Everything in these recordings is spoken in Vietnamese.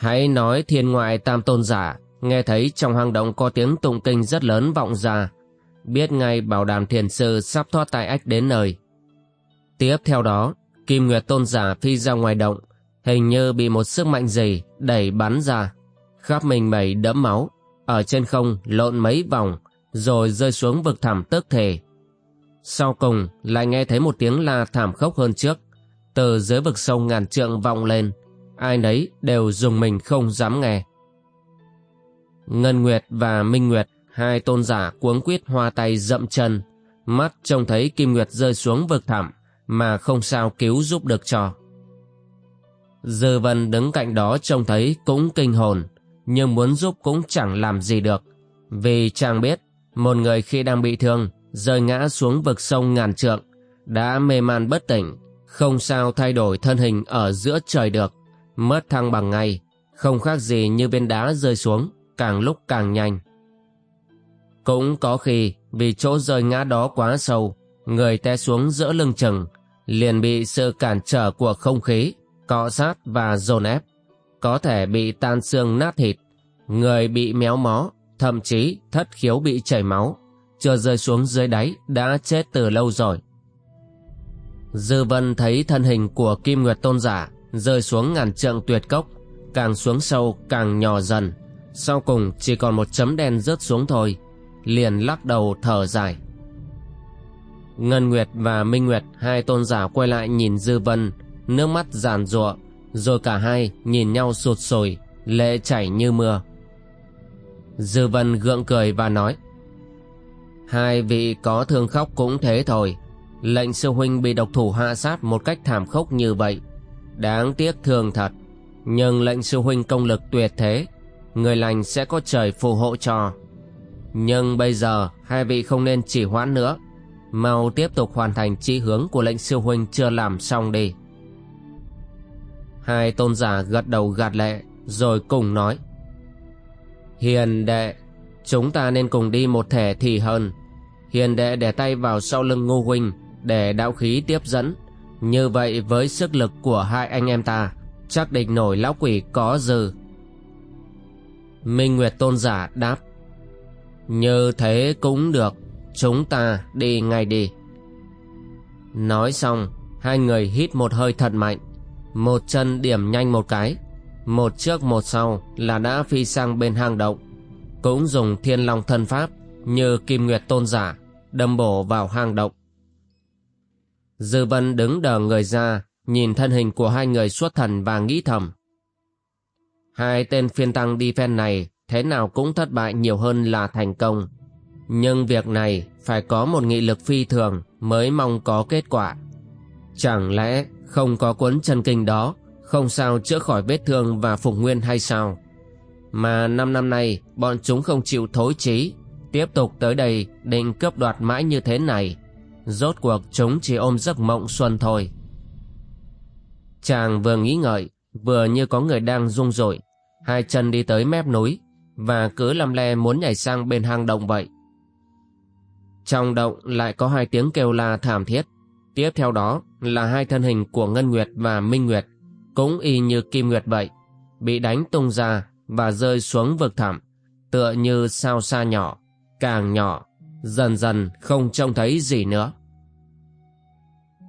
Hãy nói thiên ngoại tam tôn giả, nghe thấy trong hang động có tiếng tụng kinh rất lớn vọng ra, biết ngay bảo đảm thiền sư sắp thoát tai ách đến nơi. Tiếp theo đó, Kim Nguyệt tôn giả phi ra ngoài động, hình như bị một sức mạnh gì đẩy bắn ra, khắp mình mẩy đẫm máu, ở trên không lộn mấy vòng, rồi rơi xuống vực thẳm tức thể. Sau cùng lại nghe thấy một tiếng la thảm khốc hơn trước, từ dưới vực sông ngàn trượng vọng lên, ai nấy đều dùng mình không dám nghe. Ngân Nguyệt và Minh Nguyệt, hai tôn giả cuống quýt hoa tay dậm chân, mắt trông thấy Kim Nguyệt rơi xuống vực thẳm mà không sao cứu giúp được cho. Dư Vân đứng cạnh đó trông thấy cũng kinh hồn, nhưng muốn giúp cũng chẳng làm gì được, vì chàng biết một người khi đang bị thương rơi ngã xuống vực sông ngàn trượng, đã mê man bất tỉnh, không sao thay đổi thân hình ở giữa trời được mất thăng bằng ngay, không khác gì như viên đá rơi xuống, càng lúc càng nhanh. Cũng có khi vì chỗ rơi ngã đó quá sâu, người té xuống giữa lưng chừng, liền bị sự cản trở của không khí, cọ sát và dồn ép, có thể bị tan xương nát thịt, người bị méo mó, thậm chí thất khiếu bị chảy máu, chưa rơi xuống dưới đáy đã chết từ lâu rồi. Dư Vân thấy thân hình của Kim Nguyệt Tôn Giả rơi xuống ngàn trượng tuyệt cốc, càng xuống sâu càng nhỏ dần, sau cùng chỉ còn một chấm đen rớt xuống thôi, liền lắc đầu thở dài. Ngân Nguyệt và Minh Nguyệt hai tôn giả quay lại nhìn Dư Vân, nước mắt giàn giụa, rồi cả hai nhìn nhau sụt sùi, lệ chảy như mưa. Dư Vân gượng cười và nói Hai vị có thương khóc cũng thế thôi Lệnh sư huynh bị độc thủ hạ sát một cách thảm khốc như vậy Đáng tiếc thương thật. Nhưng lệnh sư huynh công lực tuyệt thế. Người lành sẽ có trời phù hộ cho. Nhưng bây giờ, Hai vị không nên chỉ hoãn nữa. Mau tiếp tục hoàn thành chi hướng Của lệnh sư huynh chưa làm xong đi. Hai tôn giả gật đầu gạt lệ, Rồi cùng nói. Hiền đệ, Chúng ta nên cùng đi một thể thì hơn. Hiền đệ để tay vào sau lưng ngô huynh Để đạo khí tiếp dẫn như vậy với sức lực của hai anh em ta, Chắc định nổi lão quỷ có dư. Minh Nguyệt Tôn giả đáp, Như thế cũng được, Chúng ta đi ngay đi. Nói xong, Hai người hít một hơi thật mạnh, Một chân điểm nhanh một cái, Một trước một sau là đã phi sang bên hang động, Cũng dùng thiên long thân pháp Như kim nguyệt tôn giả Đâm bổ vào hang động. Dư Vân đứng đờ người ra, nhìn thân hình của hai người xuất thần và nghĩ thầm. Hai tên phiên tăng đi phen này thế nào cũng thất bại nhiều hơn là thành công. Nhưng việc này phải có một nghị lực phi thường mới mong có kết quả. Chẳng lẽ không có cuốn chân kinh đó không sao chữa khỏi vết thương và phục nguyên hay sao? Mà năm năm nay bọn chúng không chịu thối chí, tiếp tục tới đây định cướp đoạt mãi như thế này Rốt cuộc chúng chỉ ôm giấc mộng xuân thôi. Chàng vừa nghĩ ngợi, Vừa như có người đang rung rội Hai chân đi tới mép núi, Và cứ lăm le muốn nhảy sang bên hang động vậy. Trong động lại có hai tiếng kêu la thảm thiết. Tiếp theo đó là hai thân hình của Ngân Nguyệt và Minh Nguyệt, Cũng y như Kim Nguyệt vậy, Bị đánh tung ra và rơi xuống vực thẳm, Tựa như sao xa nhỏ, Càng nhỏ, Dần dần không trông thấy gì nữa.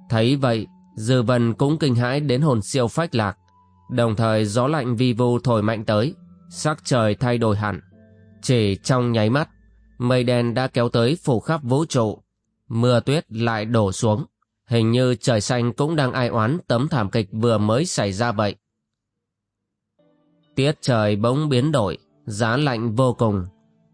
Thấy vậy, Dư Vân cũng kinh hãi đến hồn siêu phách lạc. Đồng thời gió lạnh vi vu thổi mạnh tới, sắc trời thay đổi hẳn. Chỉ trong nháy mắt, mây đen đã kéo tới phủ khắp vũ trụ. Mưa tuyết lại đổ xuống. Hình như trời xanh cũng đang ai oán tấm thảm kịch vừa mới xảy ra vậy. Tiết trời bỗng biến đổi, giá lạnh vô cùng.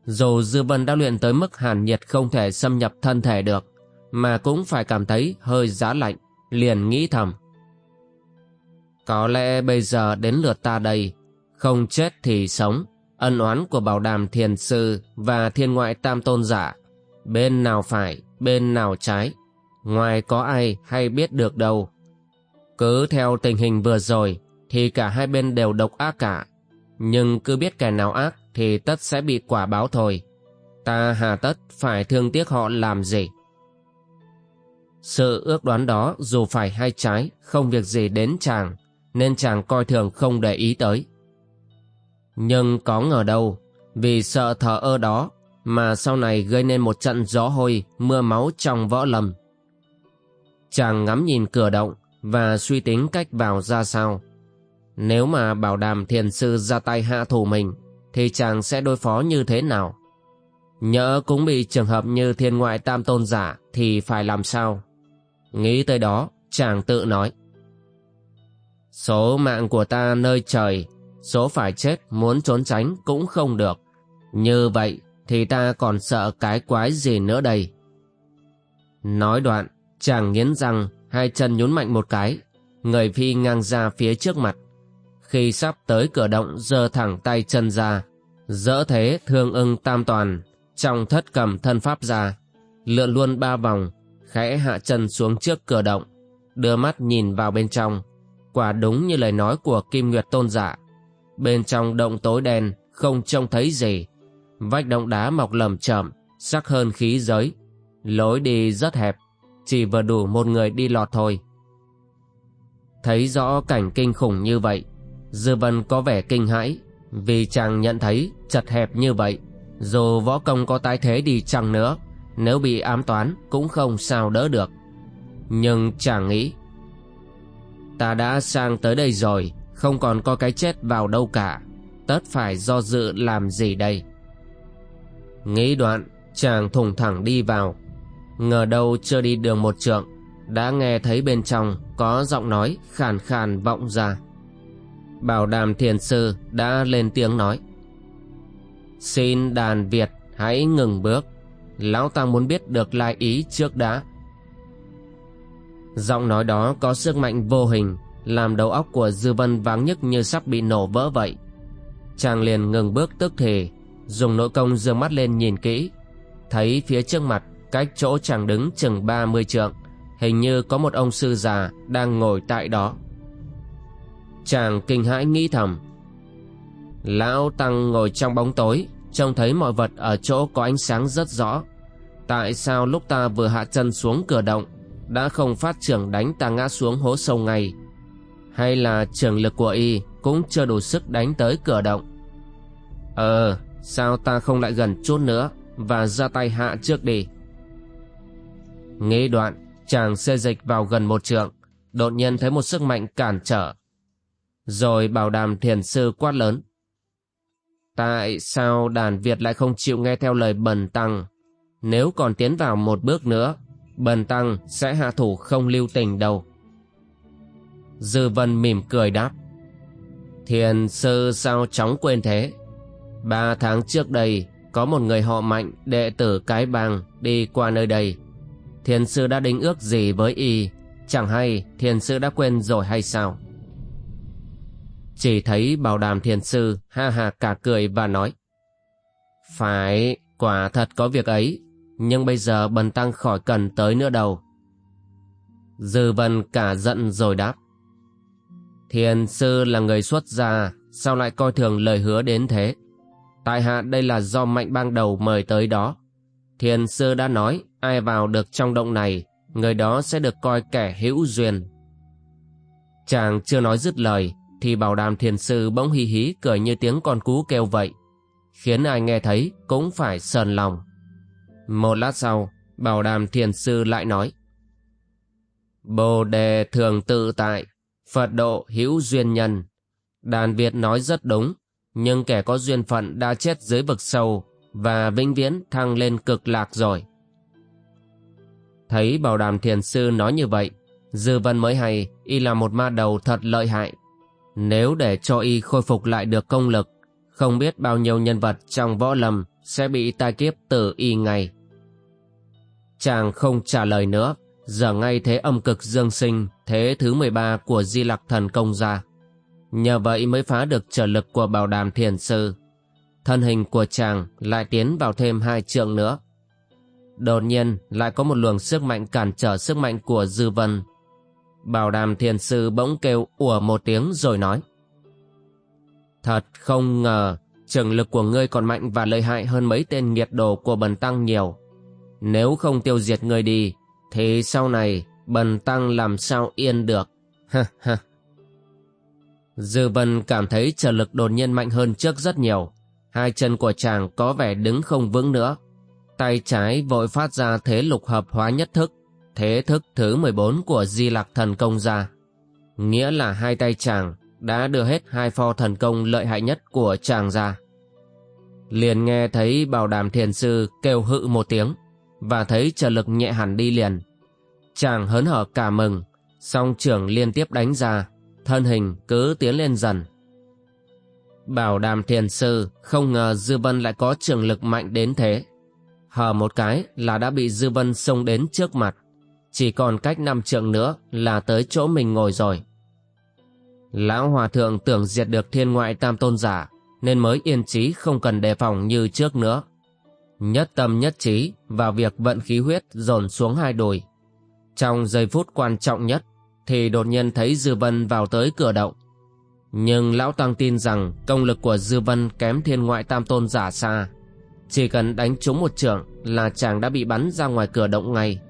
Dù Dư Vân đã luyện tới mức hàn nhiệt không thể xâm nhập thân thể được, mà cũng phải cảm thấy hơi giá lạnh, liền nghĩ thầm. Có lẽ bây giờ đến lượt ta đây, không chết thì sống, ân oán của bảo đàm thiền sư và thiên ngoại tam tôn giả, bên nào phải, bên nào trái, ngoài có ai hay biết được đâu. Cứ theo tình hình vừa rồi thì cả hai bên đều độc ác cả, nhưng cứ biết kẻ nào ác thì tất sẽ bị quả báo thôi. Ta hà tất phải thương tiếc họ làm gì? Sự ước đoán đó dù phải hay trái, không việc gì đến chàng, nên chàng coi thường không để ý tới. Nhưng có ngờ đâu, vì sợ thờ ơ đó mà sau này gây nên một trận gió hôi, mưa máu trong võ lâm. Chàng ngắm nhìn cửa động và suy tính cách vào ra sao. Nếu mà bảo đảm thiền sư ra tay hạ thủ mình, thì chàng sẽ đối phó như thế nào? Nhỡ cũng bị trường hợp như thiên ngoại tam tôn giả thì phải làm sao? Nghĩ tới đó, chàng tự nói. Số mạng của ta nơi trời, số phải chết muốn trốn tránh cũng không được. Như vậy thì ta còn sợ cái quái gì nữa đây? Nói đoạn, chàng nghiến răng, hai chân nhún mạnh một cái, người phi ngang ra phía trước mặt. Khi sắp tới cửa động giơ thẳng tay chân ra, dỡ thế thương ưng tam toàn, trong thất cầm thân pháp ra, lượn luôn ba vòng, khẽ hạ chân xuống trước cửa động, đưa mắt nhìn vào bên trong. Quả đúng như lời nói của Kim Nguyệt Tôn giả. Bên trong động tối đen, không trông thấy gì. Vách động đá mọc lầm chởm, sắc hơn khí giới. Lối đi rất hẹp, chỉ vừa đủ một người đi lọt thôi. Thấy rõ cảnh kinh khủng như vậy, Dư Vân có vẻ kinh hãi, vì chàng nhận thấy chật hẹp như vậy, dù võ công có tái thế đi chăng nữa, nếu bị ám toán cũng không sao đỡ được. Nhưng chàng nghĩ, ta đã sang tới đây rồi, không còn có cái chết vào đâu cả, tất phải do dự làm gì đây? Nghĩ đoạn, chàng thùng thẳng đi vào, ngờ đâu chưa đi đường một trượng, đã nghe thấy bên trong có giọng nói khàn khàn vọng ra. Bảo đàm thiền sư đã lên tiếng nói. Xin đàn Việt hãy ngừng bước Lão ta muốn biết được lai ý trước đã. Giọng nói đó có sức mạnh vô hình, Làm đầu óc của Dư Vân váng nhức như sắp bị nổ vỡ vậy. Chàng liền ngừng bước tức thì, Dùng nội công dương mắt lên nhìn kỹ, Thấy phía trước mặt, Cách chỗ chàng đứng chừng ba mươi trượng, Hình như có một ông sư già Đang ngồi tại đó. Chàng kinh hãi nghĩ thầm, Lão Tăng ngồi trong bóng tối Trông thấy mọi vật ở chỗ có ánh sáng rất rõ. Tại sao lúc ta vừa hạ chân xuống cửa động, Đã không phát trưởng đánh ta ngã xuống hố sâu ngay? Hay là trường lực của y Cũng chưa đủ sức đánh tới cửa động? Ờ Sao ta không lại gần chút nữa Và ra tay hạ trước đi? Nghĩ đoạn, Chàng xê dịch vào gần một trượng, Đột nhiên thấy một sức mạnh cản trở. Rồi bảo đàm thiền sư quát lớn. Tại sao đàn Việt lại không chịu nghe theo lời bần tăng? Nếu còn tiến vào một bước nữa, bần tăng sẽ hạ thủ không lưu tình đâu. Dư vân mỉm cười đáp. Thiền sư sao chóng quên thế? Ba tháng trước đây, có một người họ mạnh đệ tử cái bang đi qua nơi đây. Thiền sư đã đính ước gì với y? Chẳng hay thiền sư đã quên rồi hay sao? Chỉ thấy bảo đàm thiền sư ha ha cả cười và nói. Phải, quả thật có việc ấy Nhưng bây giờ bần tăng khỏi cần tới nữa đâu. Dư vân cả giận rồi đáp. Thiền sư là người xuất gia Sao lại coi thường lời hứa đến thế? Tại hạ đây là do mạnh bang đầu mời tới đó. Thiền sư đã nói Ai vào được trong động này Người đó sẽ được coi kẻ hữu duyên. Chàng chưa nói dứt lời thì bảo đàm thiền sư bỗng hí hí cười như tiếng con cú kêu vậy, khiến ai nghe thấy cũng phải sờn lòng. Một lát sau, bảo đàm thiền sư lại nói, Bồ đề thường tự tại, Phật độ hữu duyên nhân. Đàn Việt nói rất đúng, nhưng kẻ có duyên phận đã chết dưới vực sâu và vĩnh viễn thăng lên cực lạc rồi. Thấy bảo đàm thiền sư nói như vậy, Dư Vân mới hay y là một ma đầu thật lợi hại nếu để cho y khôi phục lại được công lực, không biết bao nhiêu nhân vật trong võ lâm sẽ bị tai kiếp tử y ngay. Chàng không trả lời nữa, giờ ngay thế âm cực dương sinh thế thứ 13 của di lặc thần công ra. Nhờ vậy mới phá được trở lực của bảo đàm thiền sư. Thân hình của chàng lại tiến vào thêm hai trượng nữa. Đột nhiên lại có một luồng sức mạnh cản trở sức mạnh của dư vân. Bảo đàm thiền sư bỗng kêu ủa một tiếng rồi nói. Thật không ngờ trường lực của ngươi còn mạnh và lợi hại hơn mấy tên nghiệt đồ của bần tăng nhiều. Nếu không tiêu diệt ngươi đi, thì sau này bần tăng làm sao yên được. Ha ha. Dư vân cảm thấy trở lực đột nhiên mạnh hơn trước rất nhiều. Hai chân của chàng có vẻ đứng không vững nữa. Tay trái vội phát ra thế lục hợp hóa nhất thức, thế thức thứ 14 của Di Lạc Thần Công ra. Nghĩa là hai tay chàng đã đưa hết hai pho thần công lợi hại nhất của chàng ra. Liền nghe thấy bảo đảm thiền sư kêu hự một tiếng và thấy trợ lực nhẹ hẳn đi liền. Chàng hớn hở cả mừng, song trưởng liên tiếp đánh ra, thân hình cứ tiến lên dần. Bảo đảm thiền sư không ngờ Dư Vân lại có trường lực mạnh đến thế. Hờ một cái là đã bị Dư Vân xông đến trước mặt. Chỉ còn cách năm trượng nữa là tới chỗ mình ngồi rồi. Lão Hòa Thượng tưởng diệt được thiên ngoại tam tôn giả, nên mới yên trí không cần đề phòng như trước nữa. Nhất tâm nhất trí vào việc vận khí huyết dồn xuống hai đùi. Trong giây phút quan trọng nhất, thì đột nhiên thấy Dư Vân vào tới cửa động. Nhưng Lão Tăng tin rằng công lực của Dư Vân kém thiên ngoại tam tôn giả xa. Chỉ cần đánh trúng một trưởng là chàng đã bị bắn ra ngoài cửa động ngay.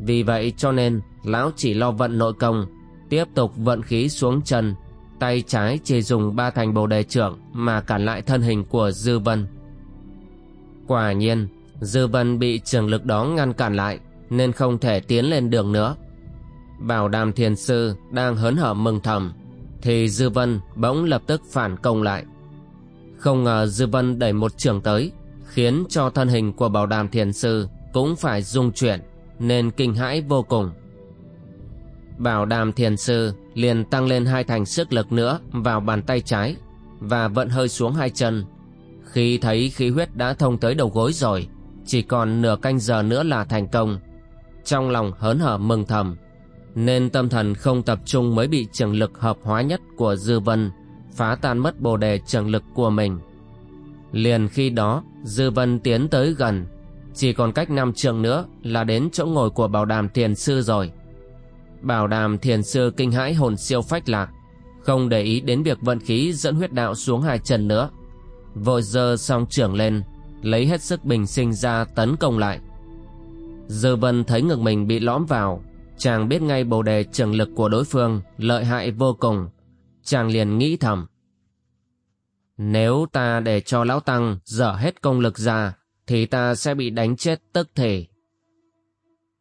Vì vậy cho nên Lão chỉ lo vận nội công, tiếp tục vận khí xuống chân, tay trái chỉ dùng ba thành bồ đề trưởng mà cản lại thân hình của Dư Vân. Quả nhiên, Dư Vân bị trường lực đó ngăn cản lại nên không thể tiến lên đường nữa. Bảo đàm thiền sư đang hớn hở mừng thầm thì Dư Vân bỗng lập tức phản công lại. Không ngờ Dư Vân đẩy một trường tới khiến cho thân hình của bảo đàm thiền sư cũng phải rung chuyển nên kinh hãi vô cùng. Bảo đàm thiền sư liền tăng lên hai thành sức lực nữa vào bàn tay trái và vận hơi xuống hai chân. Khi thấy khí huyết đã thông tới đầu gối rồi, chỉ còn nửa canh giờ nữa là thành công. Trong lòng hớn hở mừng thầm, nên tâm thần không tập trung mới bị trường lực hợp hóa nhất của Dư Vân phá tan mất bồ đề trường lực của mình. Liền khi đó, Dư Vân tiến tới gần, chỉ còn cách năm trường nữa là đến chỗ ngồi của bảo đàm thiền sư rồi. Bảo đàm thiền sư kinh hãi hồn siêu phách lạc, không để ý đến việc vận khí dẫn huyết đạo xuống hai chân nữa. Vội dơ song trưởng lên, lấy hết sức bình sinh ra tấn công lại. Dư vân thấy ngực mình bị lõm vào, chàng biết ngay bồ đề trường lực của đối phương lợi hại vô cùng. Chàng liền nghĩ thầm. Nếu ta để cho lão tăng dở hết công lực ra, thì ta sẽ bị đánh chết tức thể.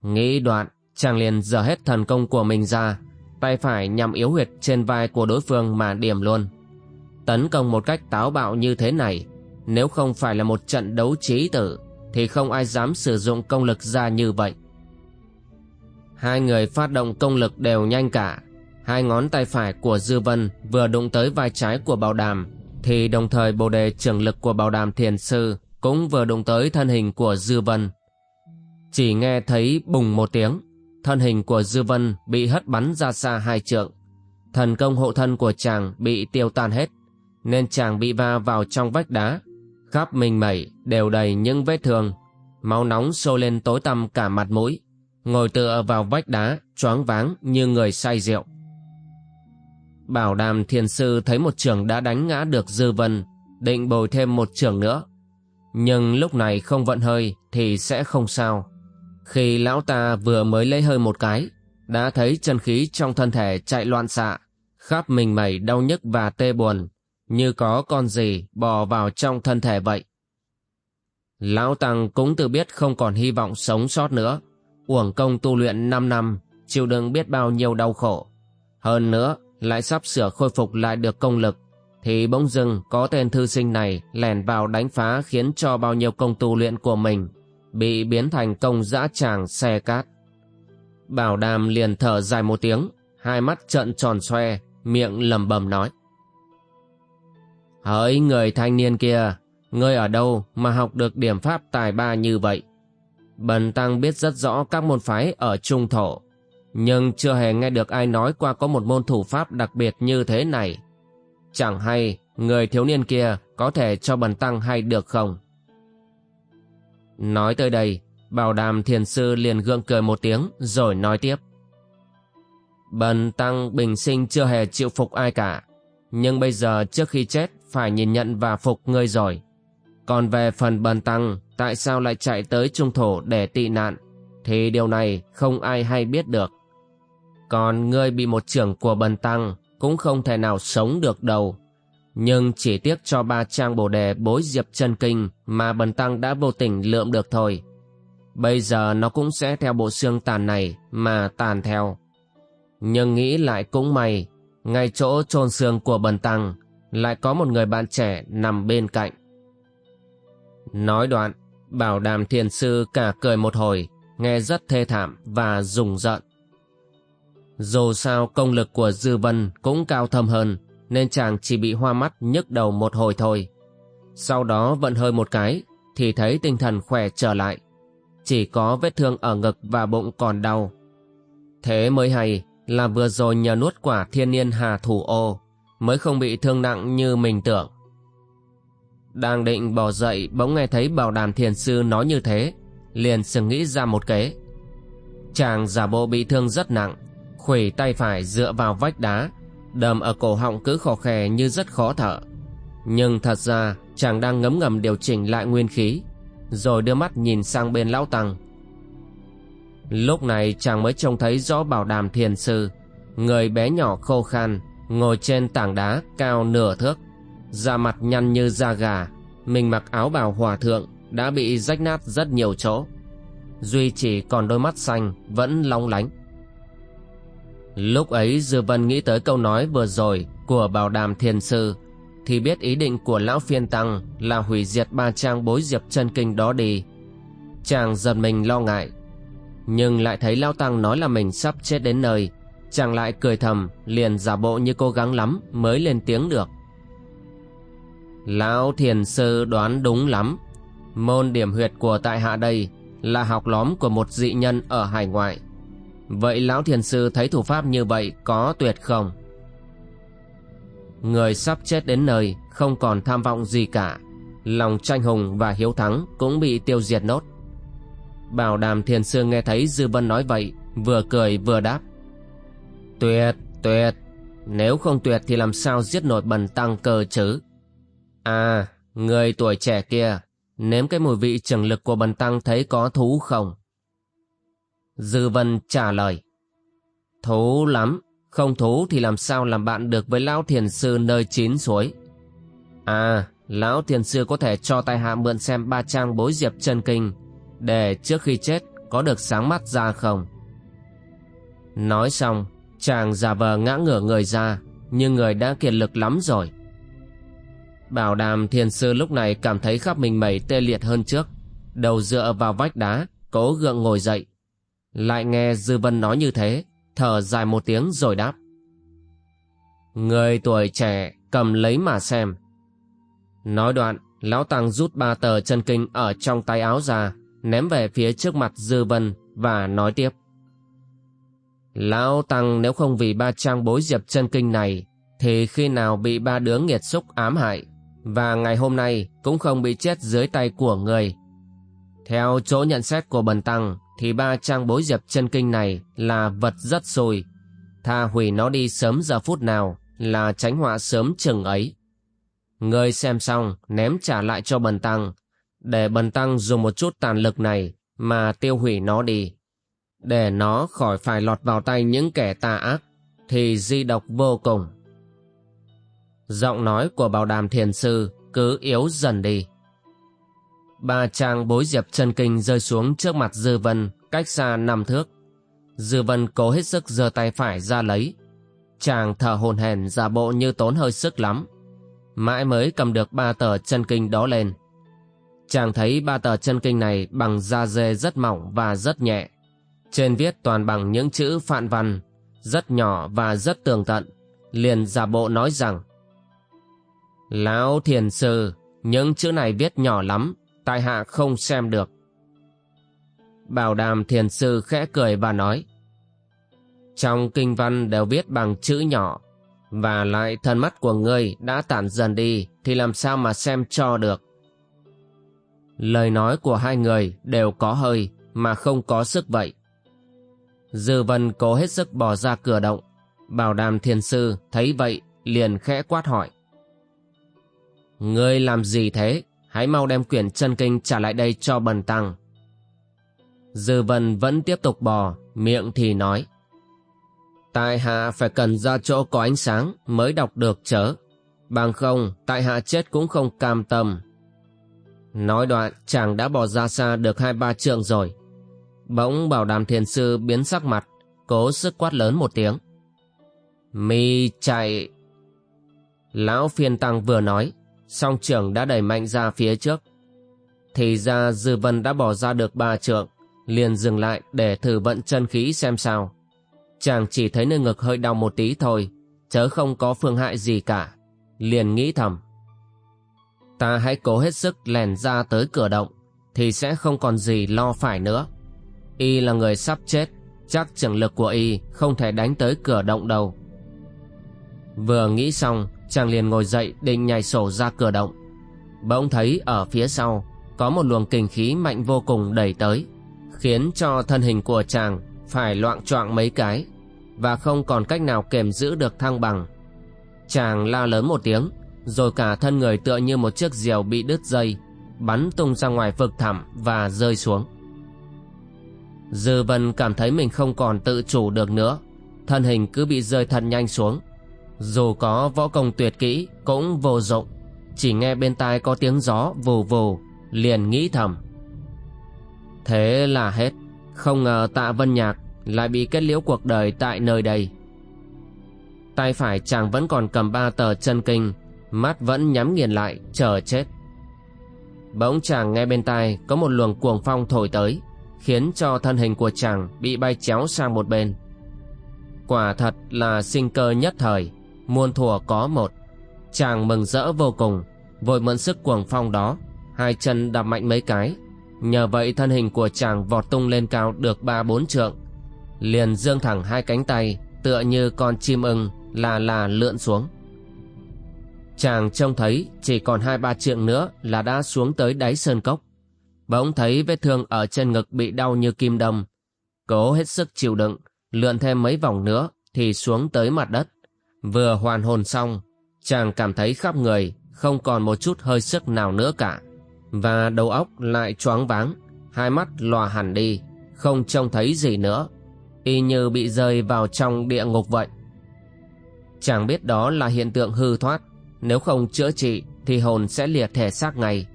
Nghĩ đoạn, chàng liền dở hết thần công của mình ra, tay phải nhằm yếu huyệt trên vai của đối phương mà điểm luôn. Tấn công một cách táo bạo như thế này, nếu không phải là một trận đấu trí tử, thì không ai dám sử dụng công lực ra như vậy. Hai người phát động công lực đều nhanh cả. Hai ngón tay phải của Dư Vân vừa đụng tới vai trái của Bảo Đàm, thì đồng thời bồ đề trưởng lực của Bảo Đàm Thiền Sư cũng vừa đụng tới thân hình của Dư Vân. Chỉ nghe thấy bùng một tiếng, thân hình của Dư Vân bị hất bắn ra xa hai trượng. Thần công hộ thân của chàng bị tiêu tan hết, nên chàng bị va vào trong vách đá. Khắp mình mẩy đều đầy những vết thương, máu nóng sôi lên tối tăm cả mặt mũi, ngồi tựa vào vách đá, choáng váng như người say rượu. Bảo đàm thiền sư thấy một trường đã đánh ngã được Dư Vân, định bồi thêm một trường nữa. Nhưng lúc này không vận hơi thì sẽ không sao khi lão ta vừa mới lấy hơi một cái, đã thấy chân khí trong thân thể chạy loạn xạ, khắp mình mẩy đau nhức và tê buồn, như có con gì bò vào trong thân thể vậy. Lão Tăng cũng tự biết không còn hy vọng sống sót nữa, uổng công tu luyện 5 năm, chịu đựng biết bao nhiêu đau khổ. Hơn nữa, lại sắp sửa khôi phục lại được công lực, thì bỗng dưng có tên thư sinh này lèn vào đánh phá khiến cho bao nhiêu công tu luyện của mình bị biến thành công dã tràng xe cát. Bảo đàm liền thở dài một tiếng, hai mắt trợn tròn xoe, miệng lầm bầm nói. Hỡi người thanh niên kia, ngươi ở đâu mà học được điểm pháp tài ba như vậy? Bần tăng biết rất rõ các môn phái ở trung thổ, nhưng chưa hề nghe được ai nói qua có một môn thủ pháp đặc biệt như thế này. Chẳng hay người thiếu niên kia có thể cho bần tăng hay được không? Nói tới đây, bảo đàm thiền sư liền gượng cười một tiếng rồi nói tiếp. Bần tăng bình sinh chưa hề chịu phục ai cả, nhưng bây giờ trước khi chết phải nhìn nhận và phục ngươi rồi. Còn về phần bần tăng, tại sao lại chạy tới trung thổ để tị nạn, thì điều này không ai hay biết được. Còn ngươi bị một trưởng của bần tăng cũng không thể nào sống được đâu. Nhưng chỉ tiếc cho ba trang bồ đề bối diệp chân kinh mà bần tăng đã vô tình lượm được thôi. Bây giờ nó cũng sẽ theo bộ xương tàn này mà tàn theo. Nhưng nghĩ lại cũng may, ngay chỗ chôn xương của bần tăng lại có một người bạn trẻ nằm bên cạnh. Nói đoạn, bảo đàm thiền sư cả cười một hồi, nghe rất thê thảm và rùng rợn. Dù sao công lực của Dư Vân cũng cao thâm hơn, nên chàng chỉ bị hoa mắt nhức đầu một hồi thôi. Sau đó vận hơi một cái, thì thấy tinh thần khỏe trở lại. Chỉ có vết thương ở ngực và bụng còn đau. Thế mới hay là vừa rồi nhờ nuốt quả thiên niên hà thủ ô, mới không bị thương nặng như mình tưởng. Đang định bỏ dậy bỗng nghe thấy bảo đàm thiền sư nói như thế, liền sừng nghĩ ra một kế. Chàng giả bộ bị thương rất nặng, khuỷu tay phải dựa vào vách đá, đầm ở cổ họng cứ khò khè như rất khó thở. Nhưng thật ra chàng đang ngấm ngầm điều chỉnh lại nguyên khí, rồi đưa mắt nhìn sang bên lão tăng. Lúc này chàng mới trông thấy rõ bảo đàm thiền sư, người bé nhỏ khô khan, ngồi trên tảng đá cao nửa thước, da mặt nhăn như da gà, mình mặc áo bào hòa thượng đã bị rách nát rất nhiều chỗ. Duy chỉ còn đôi mắt xanh vẫn long lánh. Lúc ấy Dư Vân nghĩ tới câu nói vừa rồi của bảo đàm thiền sư, thì biết ý định của lão phiên tăng là hủy diệt ba trang bối diệp chân kinh đó đi. Chàng giật mình lo ngại. Nhưng lại thấy lão tăng nói là mình sắp chết đến nơi. Chàng lại cười thầm, liền giả bộ như cố gắng lắm mới lên tiếng được. Lão thiền sư đoán đúng lắm. Môn điểm huyệt của tại hạ đây là học lóm của một dị nhân ở hải ngoại. Vậy lão thiền sư thấy thủ pháp như vậy có tuyệt không? Người sắp chết đến nơi không còn tham vọng gì cả. Lòng tranh hùng và hiếu thắng cũng bị tiêu diệt nốt. Bảo đàm thiền sư nghe thấy Dư Vân nói vậy, vừa cười vừa đáp. Tuyệt, tuyệt, nếu không tuyệt thì làm sao giết nổi bần tăng cơ chứ? À, người tuổi trẻ kia, nếm cái mùi vị trường lực của bần tăng thấy có thú không? Dư Vân trả lời. Thú lắm, không thú thì làm sao làm bạn được với lão thiền sư nơi chín suối. À, lão thiền sư có thể cho tài hạ mượn xem ba trang bối diệp chân kinh, để trước khi chết có được sáng mắt ra không? Nói xong, chàng giả vờ ngã ngửa người ra, nhưng người đã kiệt lực lắm rồi. Bảo đàm thiền sư lúc này cảm thấy khắp mình mẩy tê liệt hơn trước, đầu dựa vào vách đá, cố gượng ngồi dậy. Lại nghe Dư Vân nói như thế, thở dài một tiếng rồi đáp. Người tuổi trẻ cầm lấy mà xem. Nói đoạn, Lão Tăng rút ba tờ chân kinh ở trong tay áo ra, ném về phía trước mặt Dư Vân và nói tiếp. Lão Tăng nếu không vì ba trang bối diệp chân kinh này, thì khi nào bị ba đứa nghiệt xúc ám hại, và ngày hôm nay cũng không bị chết dưới tay của người. Theo chỗ nhận xét của Bần Tăng, thì ba trang bối diệp chân kinh này là vật rất sôi, Tha hủy nó đi sớm giờ phút nào là tránh họa sớm chừng ấy. Ngươi xem xong ném trả lại cho bần tăng, để bần tăng dùng một chút tàn lực này mà tiêu hủy nó đi. Để nó khỏi phải lọt vào tay những kẻ tà ác, thì di độc vô cùng. Giọng nói của bảo đàm thiền sư cứ yếu dần đi. Ba trang bối diệp chân kinh rơi xuống trước mặt Dư Vân, cách xa năm thước. Dư Vân cố hết sức giơ tay phải ra lấy. Chàng thở hồn hển giả bộ như tốn hơi sức lắm. Mãi mới cầm được ba tờ chân kinh đó lên. Chàng thấy ba tờ chân kinh này bằng da dê rất mỏng và rất nhẹ. Trên viết toàn bằng những chữ phạn văn, rất nhỏ và rất tường tận. Liền giả bộ nói rằng Lão thiền sư, những chữ này viết nhỏ lắm, tại hạ không xem được. Bảo đàm thiền sư khẽ cười và nói, Trong kinh văn đều viết bằng chữ nhỏ, Và lại thân mắt của ngươi đã tản dần đi, Thì làm sao mà xem cho được? Lời nói của hai người đều có hơi, Mà không có sức vậy. Dư vân cố hết sức bỏ ra cửa động. Bảo đàm thiền sư thấy vậy, liền khẽ quát hỏi, Ngươi làm gì thế? Hãy mau đem quyển chân kinh trả lại đây cho bần tăng Dư vân vẫn tiếp tục bò, miệng thì nói. Tại hạ phải cần ra chỗ có ánh sáng mới đọc được chớ. Bằng không, tại hạ chết cũng không cam tâm. Nói đoạn, chàng đã bỏ ra xa được hai ba trượng rồi. Bỗng bảo đàm thiền sư biến sắc mặt, cố sức quát lớn một tiếng. Mi chạy! Lão phiên tăng vừa nói, song trưởng đã đẩy mạnh ra phía trước. Thì ra Dư Vân đã bỏ ra được ba trượng, liền dừng lại để thử vận chân khí xem sao. Chàng chỉ thấy nơi ngực hơi đau một tí thôi, chớ không có phương hại gì cả. Liền nghĩ thầm. Ta hãy cố hết sức lèn ra tới cửa động, thì sẽ không còn gì lo phải nữa. Y là người sắp chết, chắc trường lực của Y không thể đánh tới cửa động đâu. Vừa nghĩ xong, chàng liền ngồi dậy định nhảy sổ ra cửa động. Bỗng thấy ở phía sau, có một luồng kinh khí mạnh vô cùng đẩy tới khiến cho thân hình của chàng phải loạn choạng mấy cái và không còn cách nào kềm giữ được thăng bằng. Chàng la lớn một tiếng, rồi cả thân người tựa như một chiếc diều bị đứt dây, bắn tung ra ngoài vực thẳm và rơi xuống. Dư Vân cảm thấy mình không còn tự chủ được nữa, thân hình cứ bị rơi thật nhanh xuống. Dù có võ công tuyệt kỹ cũng vô dụng, chỉ nghe bên tai có tiếng gió vù vù, liền nghĩ thầm. Thế là hết. Không ngờ tạ Vân Nhạc Lại bị kết liễu cuộc đời tại nơi đây. Tay phải chàng vẫn còn cầm ba tờ chân kinh Mắt vẫn nhắm nghiền lại chờ chết. Bỗng chàng nghe bên tai Có một luồng cuồng phong thổi tới Khiến cho thân hình của chàng Bị bay chéo sang một bên. Quả thật là sinh cơ nhất thời. Muôn thùa có một. Chàng mừng rỡ vô cùng, Vội mượn sức cuồng phong đó, Hai chân đạp mạnh mấy cái. Nhờ vậy thân hình của chàng vọt tung lên cao được ba bốn trượng, Liền dương thẳng hai cánh tay, Tựa như con chim ưng, là là lượn xuống. Chàng trông thấy chỉ còn hai ba trượng nữa là đã xuống tới đáy sơn cốc. Bỗng thấy vết thương ở trên ngực bị đau như kim đâm Cố hết sức chịu đựng, Lượn thêm mấy vòng nữa thì xuống tới mặt đất. Vừa hoàn hồn xong Chàng cảm thấy khắp người không còn một chút hơi sức nào nữa cả và đầu óc lại choáng váng, hai mắt lòa hẳn đi, không trông thấy gì nữa, y như bị rơi vào trong địa ngục vậy. Chàng biết đó là hiện tượng hư thoát, nếu không chữa trị thì hồn sẽ liệt thể xác ngay.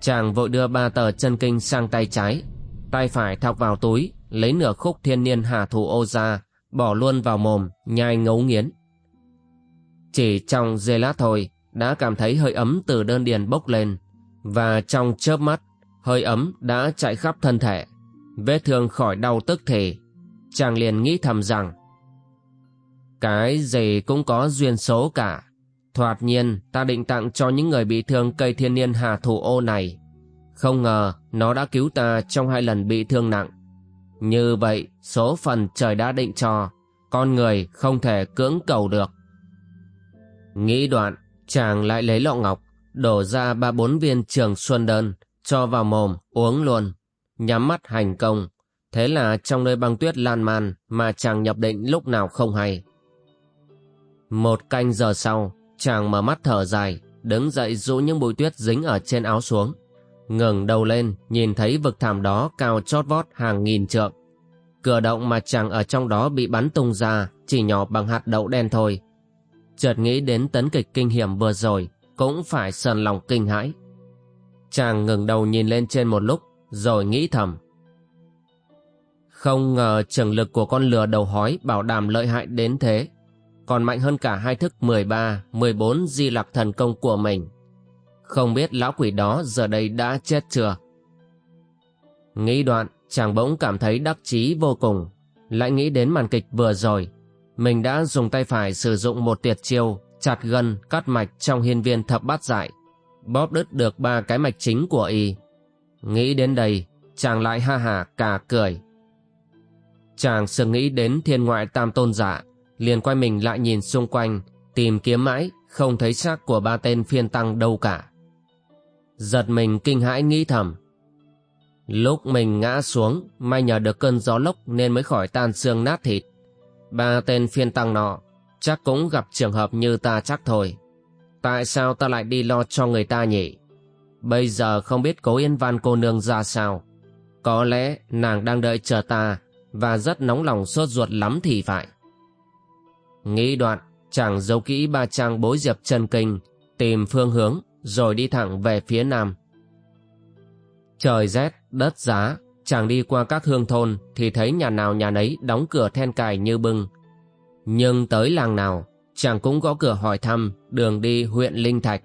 Chàng vội đưa ba tờ chân kinh sang tay trái, tay phải thọc vào túi, lấy nửa khúc thiên niên hà thủ ô ra, bỏ luôn vào mồm, nhai ngấu nghiến. Chỉ trong giây lát thôi, đã cảm thấy hơi ấm từ đơn điền bốc lên, và trong chớp mắt hơi ấm đã chạy khắp thân thể. Vết thương khỏi đau tức thì chàng liền nghĩ thầm rằng cái gì cũng có duyên số cả. Thoạt nhiên ta định tặng cho những người bị thương cây thiên niên hà thủ ô này. Không ngờ nó đã cứu ta trong hai lần bị thương nặng. Như vậy số phần trời đã định cho con người không thể cưỡng cầu được nghĩ đoạn chàng lại lấy lọ ngọc đổ ra ba bốn viên trường xuân đơn, cho vào mồm, uống luôn, nhắm mắt hành công. Thế là trong nơi băng tuyết lan man mà chàng nhập định lúc nào không hay. Một canh giờ sau, chàng mở mắt thở dài, đứng dậy rũ những bụi tuyết dính ở trên áo xuống. ngẩng đầu lên, nhìn thấy vực thảm đó cao chót vót hàng nghìn trượng. Cửa động mà chàng ở trong đó bị bắn tung ra, chỉ nhỏ bằng hạt đậu đen thôi. Chợt nghĩ đến tấn kịch kinh hiểm vừa rồi, cũng phải sờn lòng kinh hãi. Chàng ngừng đầu nhìn lên trên một lúc, rồi nghĩ thầm. Không ngờ trường lực của con lừa đầu hói bảo đảm lợi hại đến thế, còn mạnh hơn cả hai thức 13, 14 di lạc thần công của mình. Không biết lão quỷ đó giờ đây đã chết chưa? Nghĩ đoạn, chàng bỗng cảm thấy đắc chí vô cùng, lại nghĩ đến màn kịch vừa rồi. Mình đã dùng tay phải sử dụng một tiệt chiêu chặt gân cắt mạch trong hiên viên thập bát dại bóp đứt được ba cái mạch chính của y nghĩ đến đây chàng lại ha hả cả cười. Chàng sừng nghĩ đến thiên ngoại tam tôn giả, liền quay mình lại nhìn xung quanh, tìm kiếm mãi, không thấy xác của ba tên phiên tăng đâu cả. Giật mình kinh hãi nghĩ thầm. Lúc mình ngã xuống, may nhờ được cơn gió lốc nên mới khỏi tan xương nát thịt. Ba tên phiên tăng nọ, chắc cũng gặp trường hợp như ta chắc thôi. Tại sao ta lại đi lo cho người ta nhỉ? Bây giờ không biết cố yên văn cô nương ra sao. Có lẽ nàng đang đợi chờ ta và rất nóng lòng sốt ruột lắm thì phải. Nghĩ đoạn, chàng giấu kỹ ba trang bối diệp chân kinh, tìm phương hướng rồi đi thẳng về phía nam. Trời rét, đất giá, chàng đi qua các hương thôn thì thấy nhà nào nhà nấy đóng cửa then cài như bưng. Nhưng tới làng nào, chàng cũng gõ cửa hỏi thăm đường đi huyện Linh Thạch.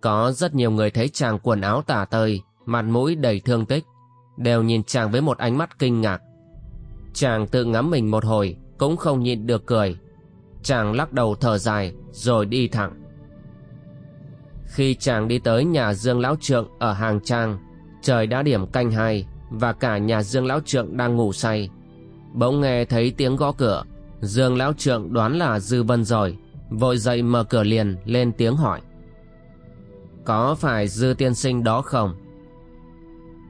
Có rất nhiều người thấy chàng quần áo tả tơi, mặt mũi đầy thương tích, đều nhìn chàng với một ánh mắt kinh ngạc. Chàng tự ngắm mình một hồi, cũng không nhịn được cười. Chàng lắc đầu thở dài, rồi đi thẳng. Khi chàng đi tới nhà Dương Lão Trượng ở Hàng Trang, trời đã điểm canh hai và cả nhà Dương Lão Trượng đang ngủ say. Bỗng nghe thấy tiếng gõ cửa, Dương Lão Trượng đoán là Dư Vân rồi, vội dậy mở cửa liền lên tiếng hỏi. Có phải Dư Tiên Sinh đó không?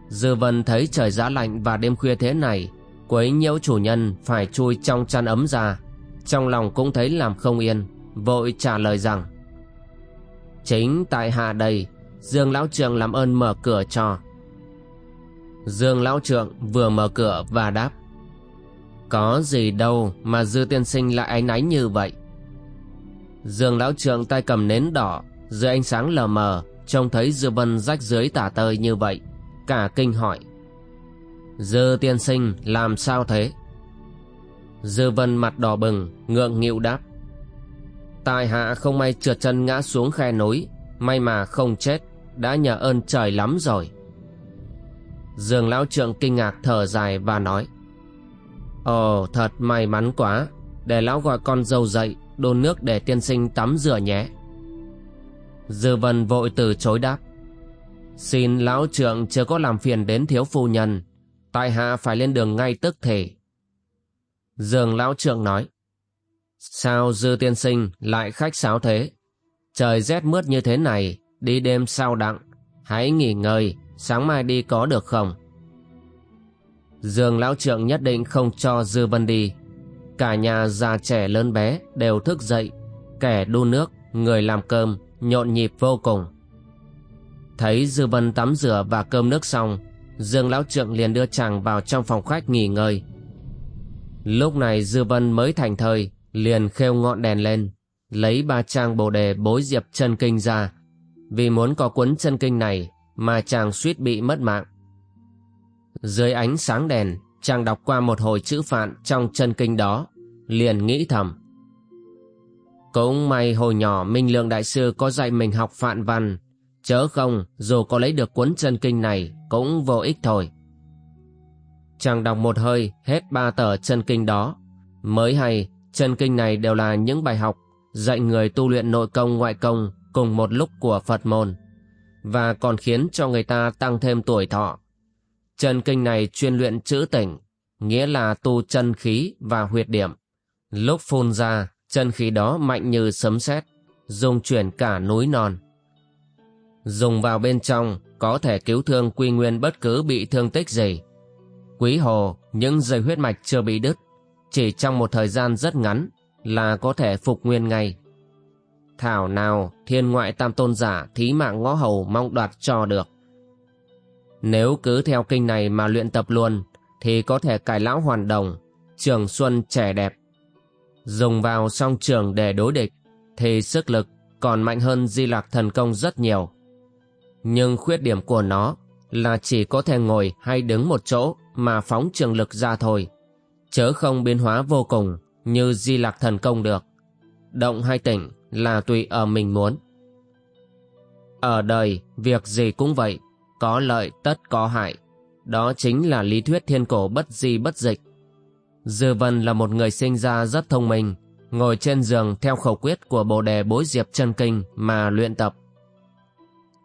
Dư Vân thấy trời giá lạnh và đêm khuya thế này, quấy nhiễu chủ nhân phải chui trong chăn ấm ra, trong lòng cũng thấy làm không yên, vội trả lời rằng Chính tại hạ đây, Dương Lão Trượng làm ơn mở cửa cho. Dương Lão Trượng vừa mở cửa và đáp Có gì đâu mà Dư Tiên Sinh lại ánh náy như vậy. Dương Lão Trượng tay cầm nến đỏ, dưới ánh sáng lờ mờ, trông thấy Dư Vân rách dưới tả tơi như vậy. Cả kinh hỏi Dư Tiên Sinh làm sao thế? Dư Vân mặt đỏ bừng, ngượng nghịu đáp Tài hạ không may trượt chân ngã xuống khe núi May mà không chết Đã nhờ ơn trời lắm rồi Dương Lão Trượng kinh ngạc thở dài và nói Ồ thật may mắn quá Để lão gọi con dâu dậy đun nước để tiên sinh tắm rửa nhé Dư Vân vội từ chối đáp Xin lão trượng chưa có làm phiền đến thiếu phu nhân Tại hạ phải lên đường ngay tức thể Dương lão trượng nói Sao dư tiên sinh lại khách sáo thế? Trời rét mướt như thế này, đi đêm sao đặng. Hãy nghỉ ngơi, sáng mai đi có được không? Dương lão trượng nhất định không cho Dư Vân đi. Cả nhà già trẻ lớn bé đều thức dậy, kẻ đun nước, người làm cơm, nhộn nhịp vô cùng. Thấy Dư Vân tắm rửa và cơm nước xong, Dương lão trượng liền đưa chàng vào trong phòng khách nghỉ ngơi. Lúc này Dư Vân mới thành thời, liền khêu ngọn đèn lên, lấy ba trang bồ đề bối diệp chân kinh ra. Vì muốn có cuốn chân kinh này mà chàng suýt bị mất mạng. Dưới ánh sáng đèn, chàng đọc qua một hồi chữ phạn trong chân kinh đó, liền nghĩ thầm. Cũng may hồi nhỏ Minh Lượng Đại Sư có dạy mình học phạn văn, chớ không dù có lấy được cuốn chân kinh này cũng vô ích thôi. Chàng đọc một hơi hết ba tờ chân kinh đó, mới hay Chân kinh này đều là những bài học dạy người tu luyện nội công ngoại công cùng một lúc của Phật môn và còn khiến cho người ta tăng thêm tuổi thọ. Chân kinh này chuyên luyện chữ tỉnh, nghĩa là tu chân khí và huyệt điểm. Lúc phun ra, chân khí đó mạnh như sấm sét, dùng chuyển cả núi non. Dùng vào bên trong có thể cứu thương quy nguyên bất cứ bị thương tích gì. Quý hồ, những dây huyết mạch chưa bị đứt, chỉ trong một thời gian rất ngắn là có thể phục nguyên ngay. Thảo nào thiên ngoại tam tôn giả thí mạng ngõ hầu mong đoạt cho được. Nếu cứ theo kinh này mà luyện tập luôn thì có thể cải lão hoàn đồng, trường xuân trẻ đẹp. Dùng vào song trường để đối địch thì sức lực còn mạnh hơn di lạc thần công rất nhiều. Nhưng khuyết điểm của nó là chỉ có thể ngồi hay đứng một chỗ mà phóng trường lực ra thôi chớ không biến hóa vô cùng như di lạc thần công được. Động hay tỉnh là tùy ở mình muốn. Ở đời, việc gì cũng vậy, có lợi tất có hại. Đó chính là lý thuyết thiên cổ bất di bất dịch. Dư Vân là một người sinh ra rất thông minh, ngồi trên giường theo khẩu quyết của Bồ Đề Bối Diệp chân Kinh mà luyện tập.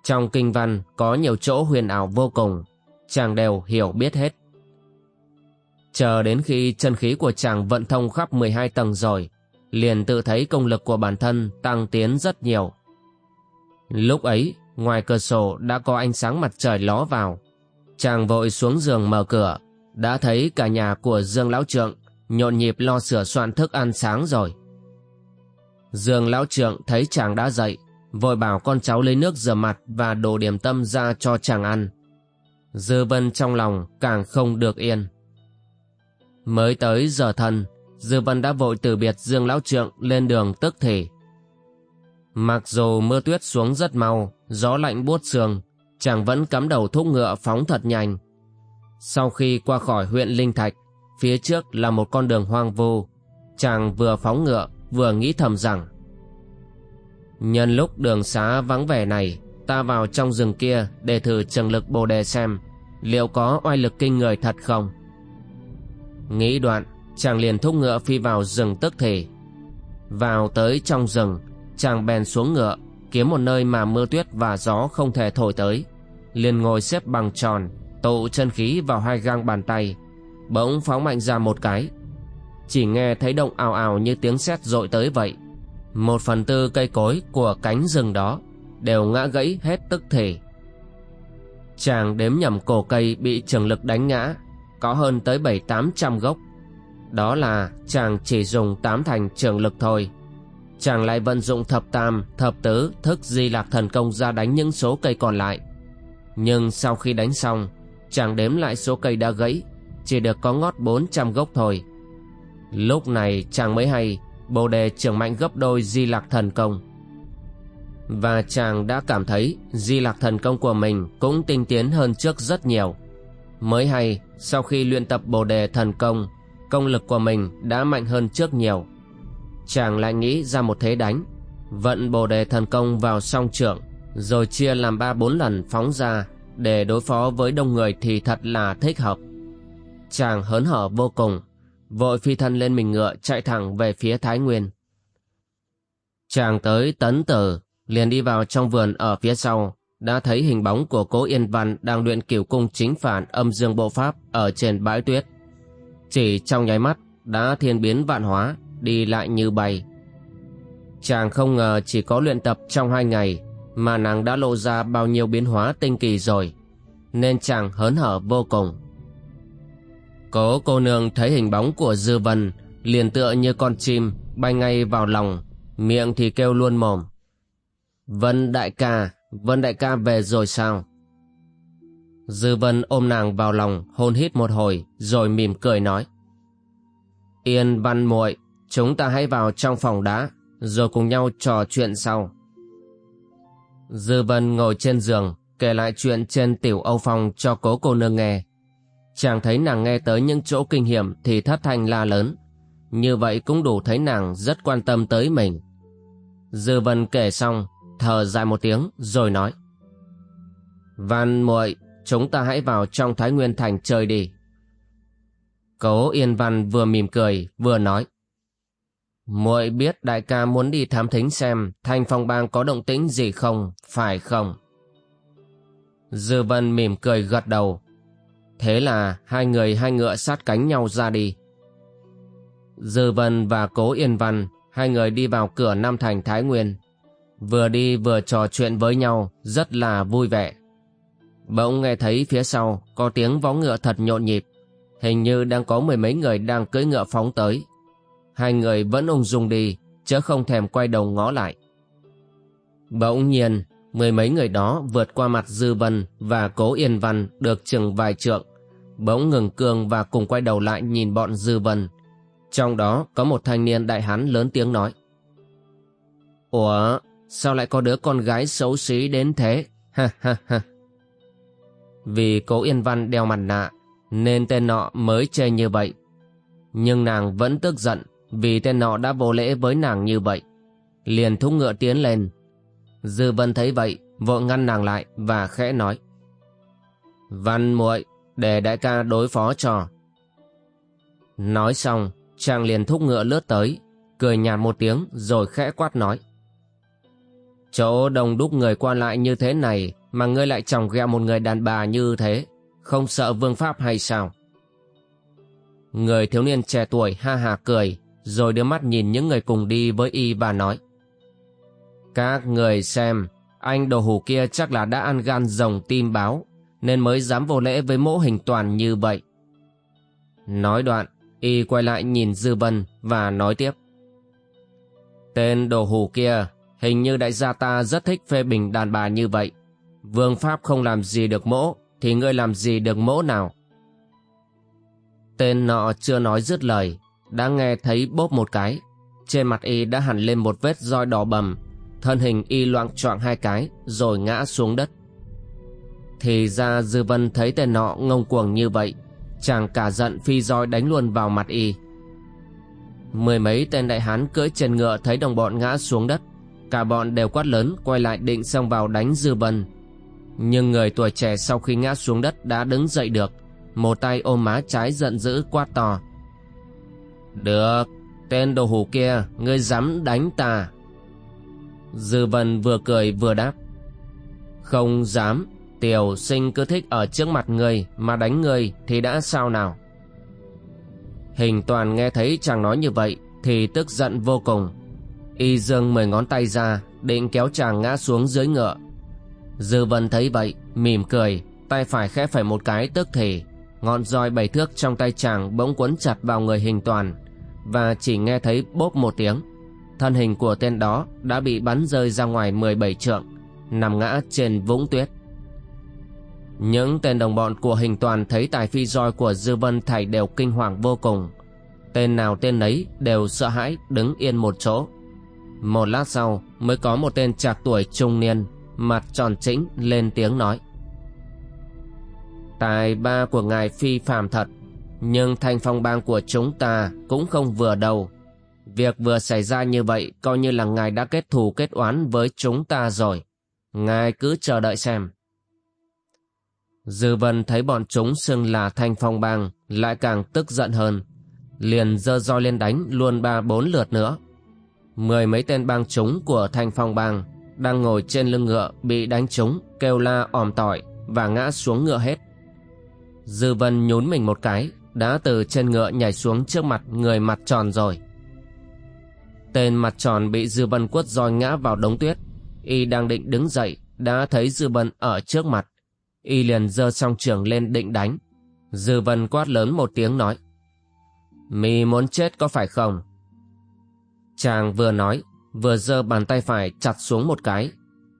Trong kinh văn có nhiều chỗ huyền ảo vô cùng, chàng đều hiểu biết hết. Chờ đến khi chân khí của chàng vận thông khắp 12 tầng rồi, liền tự thấy công lực của bản thân tăng tiến rất nhiều. Lúc ấy, ngoài cửa sổ đã có ánh sáng mặt trời ló vào. Chàng vội xuống giường mở cửa, đã thấy cả nhà của Dương Lão Trượng nhộn nhịp lo sửa soạn thức ăn sáng rồi. Dương Lão Trượng thấy chàng đã dậy, vội bảo con cháu lấy nước rửa mặt và đồ điểm tâm ra cho chàng ăn. Dư Vân trong lòng càng không được yên. Mới tới giờ thân, Dư Vân đã vội từ biệt Dương Lão Trượng lên đường tức thì. Mặc dù mưa tuyết xuống rất mau, gió lạnh buốt sương, chàng vẫn cắm đầu thúc ngựa phóng thật nhanh. Sau khi qua khỏi huyện Linh Thạch, phía trước là một con đường hoang vu. Chàng vừa phóng ngựa, vừa nghĩ thầm rằng Nhân lúc đường xá vắng vẻ này, ta vào trong rừng kia để thử trường lực bồ đề xem liệu có oai lực kinh người thật không. Nghĩ đoạn, chàng liền thúc ngựa phi vào rừng tức thì. Vào tới trong rừng, chàng bèn xuống ngựa, kiếm một nơi mà mưa tuyết và gió không thể thổi tới. Liền ngồi xếp bằng tròn, tụ chân khí vào hai gang bàn tay, bỗng phóng mạnh ra một cái. Chỉ nghe thấy động ào ào như tiếng sét dội tới vậy. Một phần tư cây cối của cánh rừng đó đều ngã gãy hết tức thì. Chàng đếm nhầm cổ cây bị trường lực đánh ngã, có hơn tới bảy tám trăm gốc. Đó là chàng chỉ dùng tám thành trường lực thôi. Chàng lại vận dụng thập tam, thập tứ, thức di lạc thần công ra đánh những số cây còn lại. Nhưng sau khi đánh xong, chàng đếm lại số cây đã gãy, chỉ được có ngót bốn trăm gốc thôi. Lúc này chàng mới hay bồ đề trưởng mạnh gấp đôi di lạc thần công. Và chàng đã cảm thấy di lạc thần công của mình cũng tinh tiến hơn trước rất nhiều. Mới hay, sau khi luyện tập bồ đề thần công, công lực của mình đã mạnh hơn trước nhiều. Chàng lại nghĩ ra một thế đánh, vận bồ đề thần công vào song trưởng, rồi chia làm ba bốn lần phóng ra để đối phó với đông người thì thật là thích hợp. Chàng hớn hở vô cùng, vội phi thân lên mình ngựa chạy thẳng về phía Thái Nguyên. Chàng tới tấn tử, liền đi vào trong vườn ở phía sau, đã thấy hình bóng của cố Yên Văn đang luyện kiểu cung chính phản âm dương bộ pháp ở trên bãi tuyết. Chỉ trong nháy mắt đã thiên biến vạn hóa, đi lại như bay. Chàng không ngờ chỉ có luyện tập trong hai ngày mà nàng đã lộ ra bao nhiêu biến hóa tinh kỳ rồi, nên chàng hớn hở vô cùng. Cố cô nương thấy hình bóng của Dư Vân liền tựa như con chim bay ngay vào lòng, miệng thì kêu luôn mồm. Vân đại ca, Vân đại ca về rồi sao? Dư Vân ôm nàng vào lòng hôn hít một hồi rồi mỉm cười nói. Yên văn muội, chúng ta hãy vào trong phòng đá rồi cùng nhau trò chuyện sau. Dư Vân ngồi trên giường kể lại chuyện trên tiểu Âu Phong cho cố cô nương nghe. Chàng thấy nàng nghe tới những chỗ kinh hiểm thì thất thanh la lớn. Như vậy cũng đủ thấy nàng rất quan tâm tới mình. Dư Vân kể xong thở dài một tiếng rồi nói Văn muội chúng ta hãy vào trong Thái Nguyên Thành chơi đi. Cố Yên Văn vừa mỉm cười vừa nói muội biết đại ca muốn đi thám thính xem thanh phong bang có động tĩnh gì không, phải không? Dư Vân mỉm cười gật đầu. Thế là hai người hai ngựa sát cánh nhau ra đi. Dư Vân và Cố Yên Văn, hai người đi vào cửa Nam Thành Thái Nguyên. Vừa đi vừa trò chuyện với nhau, rất là vui vẻ. Bỗng nghe thấy phía sau có tiếng vó ngựa thật nhộn nhịp. Hình như đang có mười mấy người đang cưỡi ngựa phóng tới. Hai người vẫn ung dung đi, chứ không thèm quay đầu ngó lại. Bỗng nhiên, mười mấy người đó vượt qua mặt Dư Vân và Cố Yên Văn được chừng vài trượng, bỗng ngừng cương và cùng quay đầu lại nhìn bọn Dư Vân. Trong đó có một thanh niên đại hán lớn tiếng nói. Ủa, sao lại có đứa con gái xấu xí đến thế? Ha ha ha. Vì Cố Yên Văn đeo mặt nạ, nên tên nọ mới chê như vậy. Nhưng nàng vẫn tức giận vì tên nọ đã vô lễ với nàng như vậy. Liền thúc ngựa tiến lên. Dư Vân thấy vậy, vội ngăn nàng lại và khẽ nói. Văn muội để đại ca đối phó cho. Nói xong, chàng liền thúc ngựa lướt tới, cười nhạt một tiếng rồi khẽ quát nói. Chỗ đông đúc người qua lại như thế này mà ngươi lại chồng ghẹo một người đàn bà như thế, không sợ vương pháp hay sao? Người thiếu niên trẻ tuổi ha hà cười, rồi đưa mắt nhìn những người cùng đi với y và nói. Các người xem, anh đồ hủ kia chắc là đã ăn gan rồng tim báo, nên mới dám vô lễ với mẫu hình toàn như vậy. Nói đoạn, y quay lại nhìn Dư Vân và nói tiếp. Tên đồ hủ kia, hình như đại gia ta rất thích phê bình đàn bà như vậy. Vương Pháp không làm gì được mỗ, thì ngươi làm gì được mỗ nào? Tên nọ chưa nói dứt lời, đã nghe thấy bốp một cái. Trên mặt y đã hẳn lên một vết roi đỏ bầm, thân hình y loạng choạng hai cái rồi ngã xuống đất. Thì ra Dư Vân thấy tên nọ ngông cuồng như vậy, chàng cả giận phi roi đánh luôn vào mặt y. Mười mấy tên đại hán cưỡi trên ngựa thấy đồng bọn ngã xuống đất, cả bọn đều quát lớn quay lại định xông vào đánh Dư Vân. Nhưng người tuổi trẻ sau khi ngã xuống đất đã đứng dậy được, một tay ôm má trái giận dữ quát to. Được, tên đồ hủ kia, ngươi dám đánh ta. Dư Vân vừa cười vừa đáp. Không dám, tiểu sinh cứ thích ở trước mặt ngươi mà đánh ngươi thì đã sao nào. Hình toàn nghe thấy chàng nói như vậy thì tức giận vô cùng. Y dương mười ngón tay ra định kéo chàng ngã xuống dưới ngựa. Dư Vân thấy vậy, mỉm cười, tay phải khẽ phải một cái tức thì ngọn roi bảy thước trong tay chàng bỗng quấn chặt vào người hình toàn và chỉ nghe thấy bốp một tiếng. Thân hình của tên đó đã bị bắn rơi ra ngoài 17 trượng nằm ngã trên vũng tuyết. Những tên đồng bọn của hình toàn thấy tài phi roi của dư vân thảy đều kinh hoàng vô cùng. Tên nào tên nấy đều sợ hãi đứng yên một chỗ. Một lát sau mới có một tên trạc tuổi trung niên mặt tròn chĩnh lên tiếng nói Tài ba của ngài phi phàm thật, nhưng thanh phong bang của chúng ta cũng không vừa đâu. Việc vừa xảy ra như vậy coi như là ngài đã kết thù kết oán với chúng ta rồi. Ngài cứ chờ đợi xem. Dư vân thấy bọn chúng xưng là thanh phong bang lại càng tức giận hơn. Liền dơ roi lên đánh luôn ba bốn lượt nữa. Mười mấy tên bang chúng của thanh phong bang đang ngồi trên lưng ngựa bị đánh trúng kêu la òm tỏi và ngã xuống ngựa hết. Dư Vân nhún mình một cái, đã từ trên ngựa nhảy xuống trước mặt người mặt tròn rồi. Tên mặt tròn bị Dư Vân quất roi ngã vào đống tuyết. Y đang định đứng dậy, đã thấy Dư Vân ở trước mặt. Y liền giơ song trường lên định đánh. Dư Vân quát lớn một tiếng nói. Mi muốn chết có phải không? Chàng vừa nói, vừa giơ bàn tay phải chặt xuống một cái.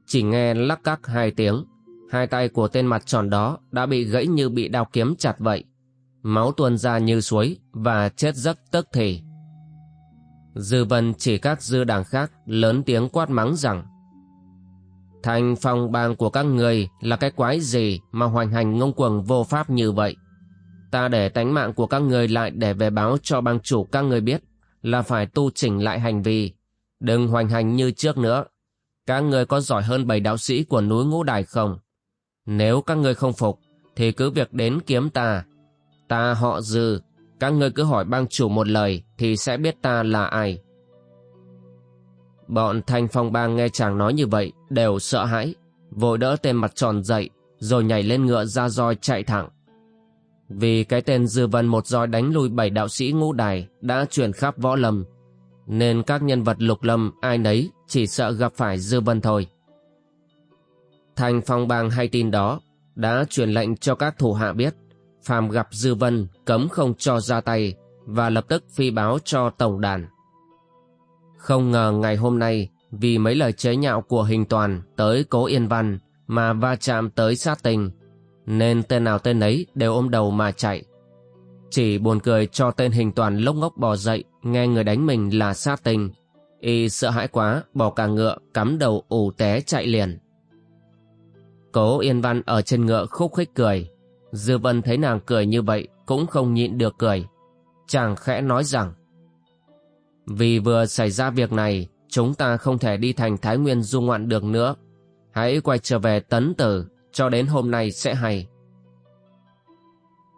Chỉ nghe lắc cắc hai tiếng, Hai tay của tên mặt tròn đó đã bị gãy như bị đao kiếm chặt vậy. Máu tuôn ra như suối và chết giấc tức thì. Dư vân chỉ các dư đảng khác lớn tiếng quát mắng rằng Thành phong bang của các người là cái quái gì mà hoành hành ngông cuồng vô pháp như vậy. Ta để tánh mạng của các người lại để về báo cho bang chủ các người biết là phải tu chỉnh lại hành vi. Đừng hoành hành như trước nữa. Các người có giỏi hơn bảy đạo sĩ của núi ngũ đài không? Nếu các người không phục, thì cứ việc đến kiếm ta. Ta họ dư, các người cứ hỏi bang chủ một lời thì sẽ biết ta là ai. Bọn thanh phong bang nghe chàng nói như vậy đều sợ hãi, vội đỡ tên mặt tròn dậy, rồi nhảy lên ngựa ra roi chạy thẳng. Vì cái tên Dư Vân một roi đánh lui bảy đạo sĩ ngũ đài đã truyền khắp võ lâm, nên các nhân vật lục lâm ai nấy chỉ sợ gặp phải Dư Vân thôi. Thành phong bang hay tin đó, đã truyền lệnh cho các thủ hạ biết, phàm gặp Dư Vân cấm không cho ra tay và lập tức phi báo cho tổng đàn. Không ngờ ngày hôm nay, vì mấy lời chế nhạo của hình toàn tới cố yên văn mà va chạm tới sát tình, nên tên nào tên ấy đều ôm đầu mà chạy. Chỉ buồn cười cho tên hình toàn lốc ngốc bò dậy nghe người đánh mình là sát tình. Y sợ hãi quá, bỏ cả ngựa, cắm đầu ủ té chạy liền. Cố Yên Văn ở trên ngựa khúc khích cười. Dư Vân thấy nàng cười như vậy cũng không nhịn được cười. Chàng khẽ nói rằng Vì vừa xảy ra việc này chúng ta không thể đi thành Thái Nguyên du ngoạn được nữa. Hãy quay trở về tấn tử cho đến hôm nay sẽ hay.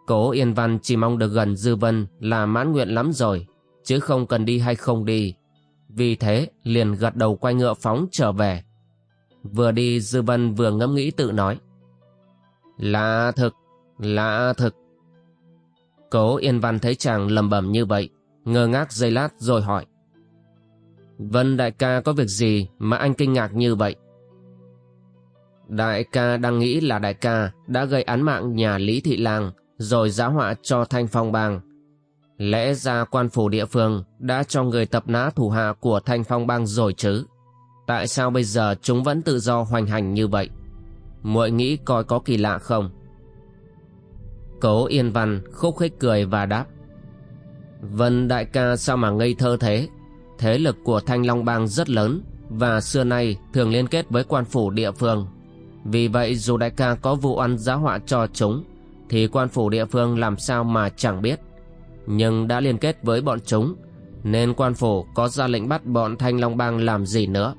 Cố Yên Văn chỉ mong được gần Dư Vân là mãn nguyện lắm rồi, chứ không cần đi hay không đi. Vì thế liền gật đầu quay ngựa phóng trở về. Vừa đi Dư Vân vừa ngẫm nghĩ tự nói. Là thực, Lạ thực. Cố Yên Văn thấy chàng lầm bẩm như vậy, ngơ ngác giây lát rồi hỏi. Vân đại ca có việc gì mà anh kinh ngạc như vậy? Đại ca đang nghĩ là đại ca đã gây án mạng nhà Lý Thị Lang rồi giã họa cho Thanh Phong Bang. Lẽ ra quan phủ địa phương đã cho người tập nã thủ hạ của Thanh Phong Bang rồi chứ? Tại sao bây giờ chúng vẫn tự do hoành hành như vậy? muội nghĩ coi có kỳ lạ không? Cố Yên Văn khúc khích cười và đáp. Vân đại ca sao mà ngây thơ thế? Thế lực của Thanh Long Bang rất lớn và xưa nay thường liên kết với quan phủ địa phương. Vì vậy dù đại ca có vụ ăn giá họa cho chúng thì quan phủ địa phương làm sao mà chẳng biết. Nhưng đã liên kết với bọn chúng nên quan phủ có ra lệnh bắt bọn Thanh Long Bang làm gì nữa.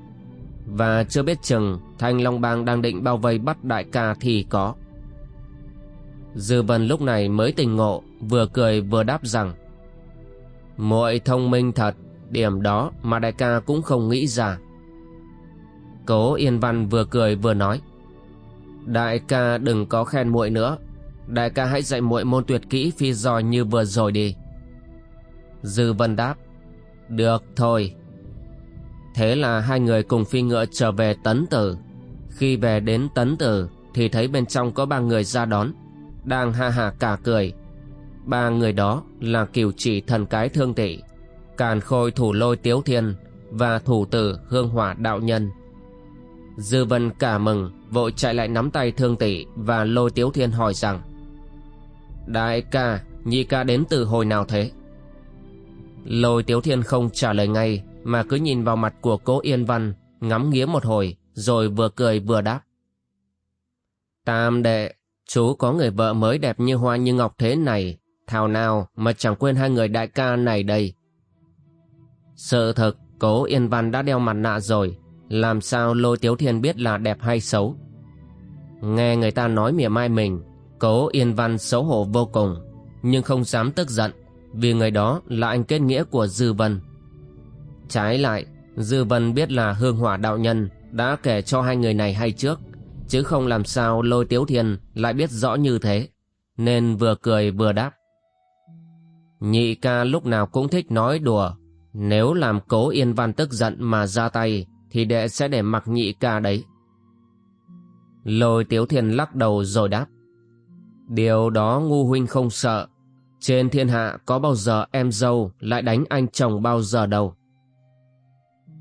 Và chưa biết chừng Thanh Long Bang đang định bao vây bắt đại ca thì có. Dư Vân lúc này mới tình ngộ, vừa cười vừa đáp rằng muội thông minh thật, điểm đó mà đại ca cũng không nghĩ ra. Cố Yên Văn vừa cười vừa nói Đại ca đừng có khen muội nữa Đại ca hãy dạy muội môn tuyệt kỹ phi dòi như vừa rồi đi. Dư Vân đáp, Được thôi. Thế là hai người cùng phi ngựa trở về Tấn Tử. Khi về đến Tấn Tử Thì thấy bên trong có ba người ra đón, Đang ha hà cả cười. Ba người đó là kiều chỉ thần cái thương tỷ Càn khôi thủ lôi tiếu thiên Và thủ tử hương hỏa đạo nhân. Dư vân cả mừng, Vội chạy lại nắm tay thương tỷ Và lôi tiếu thiên hỏi rằng Đại ca Nhi ca đến từ hồi nào thế? Lôi tiếu thiên không trả lời ngay, Mà cứ nhìn vào mặt của cố yên văn, Ngắm nghía một hồi, Rồi vừa cười vừa đáp. Tam đệ, Chú có người vợ mới đẹp như hoa như ngọc thế này, Thảo nào mà chẳng quên hai người đại ca này đây? Sự thật Cố Yên Văn đã đeo mặt nạ rồi, Làm sao Lôi Tiếu Thiên biết là đẹp hay xấu? Nghe người ta nói mỉa mai mình Cố Yên Văn xấu hổ vô cùng, Nhưng không dám tức giận, Vì người đó là anh kết nghĩa của Dư Vân. Trái lại, Dư Vân biết là hương hỏa đạo nhân Đã kể cho hai người này hay trước, Chứ không làm sao lôi tiếu thiên Lại biết rõ như thế, Nên vừa cười vừa đáp. Nhị ca lúc nào cũng thích nói đùa, Nếu làm cố Yên Văn tức giận mà ra tay, Thì đệ sẽ để mặc nhị ca đấy. Lôi tiếu thiên lắc đầu rồi đáp. Điều đó ngu huynh không sợ. Trên thiên hạ có bao giờ em dâu lại đánh anh chồng bao giờ đâu.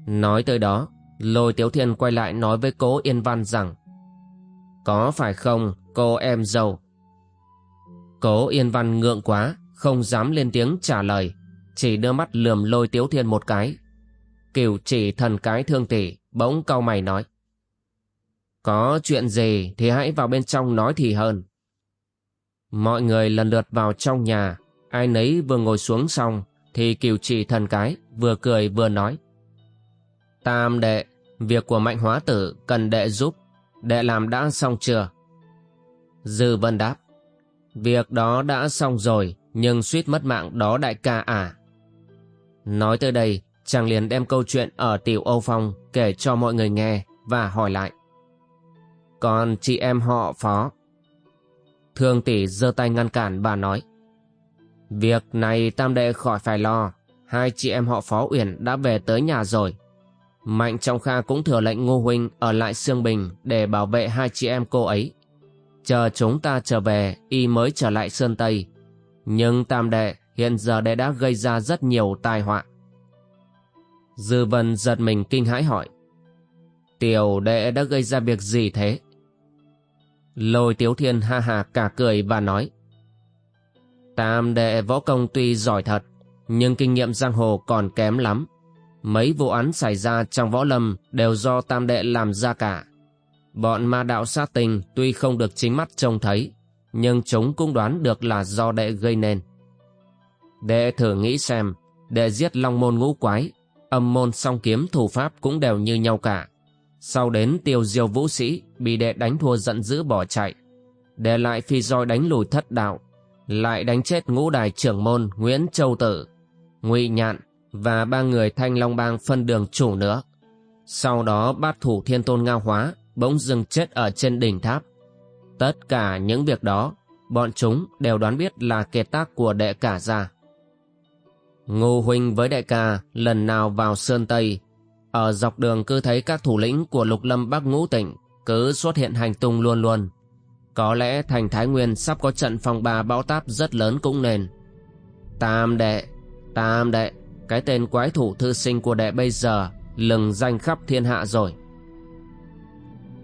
Nói tới đó, Lôi tiếu thiên quay lại nói với cố Yên Văn rằng, Có phải không, cô em dâu? Cố Yên Văn ngượng quá, Không dám lên tiếng trả lời, Chỉ đưa mắt lườm lôi tiếu thiên một cái. Kiều chỉ thần cái thương tỷ Bỗng cau mày nói, có chuyện gì thì hãy vào bên trong nói thì hơn. Mọi người lần lượt vào trong nhà, ai nấy vừa ngồi xuống xong thì kiều trị thần cái vừa cười vừa nói. Tam đệ, việc của mạnh hóa tử cần đệ giúp, đệ làm đã xong chưa? Dư vân đáp, việc đó đã xong rồi nhưng suýt mất mạng đó đại ca à. Nói tới đây, chàng liền đem câu chuyện ở tiểu Âu Phong kể cho mọi người nghe và hỏi lại. Còn chị em họ phó. Thương tỷ giơ tay ngăn cản bà nói. Việc này tam đệ khỏi phải lo. Hai chị em họ phó uyển đã về tới nhà rồi. Mạnh trong kha cũng thừa lệnh ngô huynh ở lại Sương Bình để bảo vệ hai chị em cô ấy. Chờ chúng ta trở về, y mới trở lại Sơn Tây. Nhưng tam đệ hiện giờ đệ đã gây ra rất nhiều tai họa. Dư vân giật mình kinh hãi hỏi. Tiểu đệ đã gây ra việc gì thế? Lôi Tiếu Thiên ha ha cả cười và nói, Tam đệ võ công tuy giỏi thật, Nhưng kinh nghiệm giang hồ còn kém lắm. Mấy vụ án xảy ra trong võ lâm Đều do tam đệ làm ra cả. Bọn ma đạo sát tình Tuy không được chính mắt trông thấy, Nhưng chúng cũng đoán được là do đệ gây nên. Đệ thử nghĩ xem, Đệ giết long môn ngũ quái, Âm môn song kiếm thủ pháp cũng đều như nhau cả sau đến tiêu diêu vũ sĩ bị đệ đánh thua giận dữ bỏ chạy. đệ lại phi roi đánh lùi thất đạo. Lại đánh chết ngũ đài trưởng môn Nguyễn Châu Tử, ngụy Nhạn và ba người thanh long bang phân đường chủ nữa. Sau đó bát thủ thiên tôn ngao hóa bỗng dừng chết ở trên đỉnh tháp. Tất cả những việc đó bọn chúng đều đoán biết là kiệt tác của đệ cả ra. Ngô Huynh với đại ca lần nào vào Sơn Tây, ở dọc đường cứ thấy các thủ lĩnh của lục lâm Bắc Ngũ Tỉnh cứ xuất hiện hành tung luôn luôn. Có lẽ thành Thái Nguyên sắp có trận phòng bà bão táp rất lớn cũng nên. Tam đệ, tam đệ, cái tên quái thủ thư sinh của đệ bây giờ lừng danh khắp thiên hạ rồi.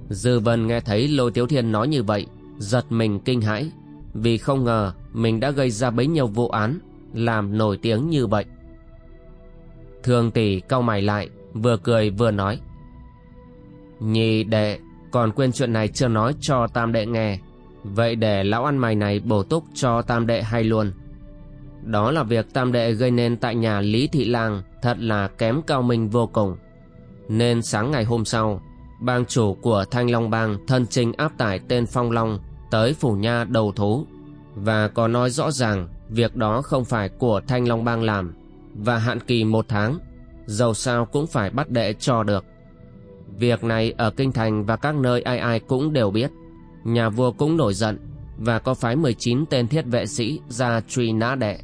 Dư Vân nghe thấy Lôi Tiếu Thiên nói như vậy, giật mình kinh hãi, vì không ngờ mình đã gây ra bấy nhiêu vụ án, làm nổi tiếng như vậy. Thường tỷ cau mày lại, vừa cười vừa nói. Nhì đệ, còn quên chuyện này chưa nói cho tam đệ nghe, vậy để lão ăn mày này bổ túc cho tam đệ hay luôn. Đó là việc tam đệ gây nên tại nhà Lý Thị Lang thật là kém cao minh vô cùng. Nên sáng ngày hôm sau, bang chủ của Thanh Long Bang thân trình áp tải tên Phong Long tới Phủ Nha đầu thú và có nói rõ ràng việc đó không phải của Thanh Long Bang làm và hạn kỳ một tháng, dầu sao cũng phải bắt đệ cho được. Việc này ở Kinh Thành và các nơi ai ai cũng đều biết. Nhà vua cũng nổi giận và có phái 19 tên thiết vệ sĩ ra truy nã đệ.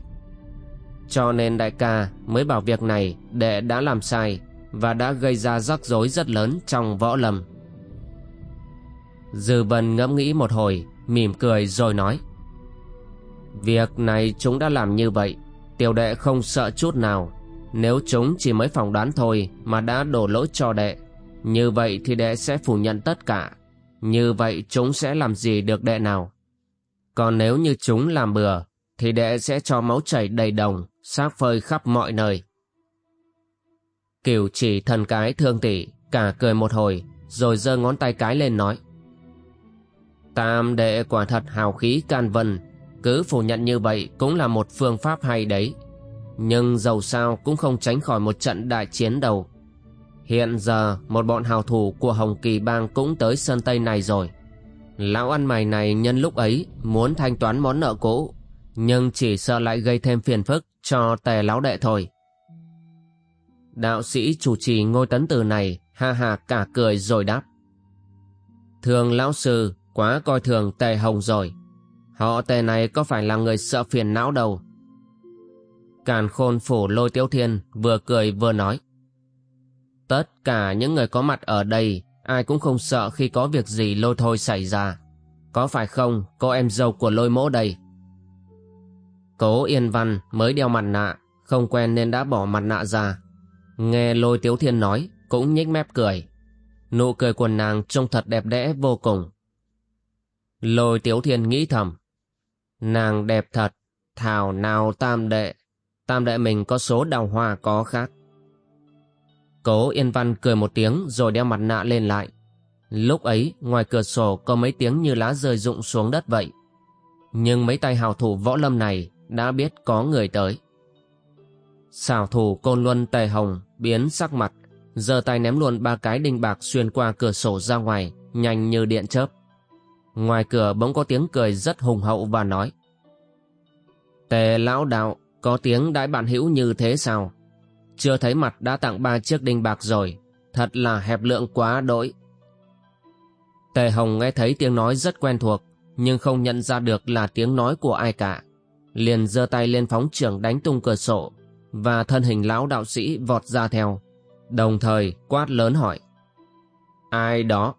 Cho nên đại ca mới bảo việc này đệ đã làm sai và đã gây ra rắc rối rất lớn trong võ lâm. Dư Vân ngẫm nghĩ một hồi, mỉm cười rồi nói. Việc này chúng đã làm như vậy, tiểu đệ không sợ chút nào. Nếu chúng chỉ mới phỏng đoán thôi mà đã đổ lỗi cho đệ, như vậy thì đệ sẽ phủ nhận tất cả. Như vậy chúng sẽ làm gì được đệ nào? Còn nếu như chúng làm bừa, thì đệ sẽ cho máu chảy đầy đồng, xác phơi khắp mọi nơi. Kiều chỉ thần cái thương tỷ, cả cười một hồi, rồi giơ ngón tay cái lên nói. Tam đệ quả thật hào khí can vân, cứ phủ nhận như vậy cũng là một phương pháp hay đấy. Nhưng dầu sao cũng không tránh khỏi một trận đại chiến đâu. Hiện giờ một bọn hào thủ của Hồng Kỳ Bang cũng tới Sơn Tây này rồi. Lão ăn mày này nhân lúc ấy muốn thanh toán món nợ cũ, nhưng chỉ sợ lại gây thêm phiền phức cho tề lão đệ thôi. Đạo sĩ chủ trì ngôi tấn từ này ha ha cả cười rồi đáp. Thường lão sư quá coi thường tề hồng rồi. Họ tề này có phải là người sợ phiền não đâu. Càn khôn phủ lôi tiếu thiên vừa cười vừa nói. Tất cả những người có mặt ở đây ai cũng không sợ khi có việc gì lôi thôi xảy ra. Có phải không cô em dâu của lôi mỗ đây? Cố Yên Văn mới đeo mặt nạ, không quen nên đã bỏ mặt nạ ra. Nghe lôi tiếu thiên nói, cũng nhếch mép cười. Nụ cười của nàng trông thật đẹp đẽ vô cùng. Lôi tiếu thiên nghĩ thầm. Nàng đẹp thật, thảo nào tam đệ. Tam đệ mình có số đào hoa có khác. Cố Yên Văn cười một tiếng rồi đeo mặt nạ lên lại. Lúc ấy, ngoài cửa sổ có mấy tiếng như lá rơi rụng xuống đất vậy. Nhưng mấy tay hào thủ võ lâm này đã biết có người tới. Xảo thủ côn luân tề hồng biến sắc mặt, giơ tay ném luôn ba cái đinh bạc xuyên qua cửa sổ ra ngoài, nhanh như điện chớp. Ngoài cửa bỗng có tiếng cười rất hùng hậu và nói Tề lão đạo, có tiếng đãi bạn hữu như thế sao? Chưa thấy mặt đã tặng ba chiếc đinh bạc rồi, thật là hẹp lượng quá đỗi. Tề Hồng nghe thấy tiếng nói rất quen thuộc, nhưng không nhận ra được là tiếng nói của ai cả. Liền giơ tay lên phóng trưởng đánh tung cửa sổ, và thân hình lão đạo sĩ vọt ra theo, đồng thời quát lớn hỏi. Ai đó?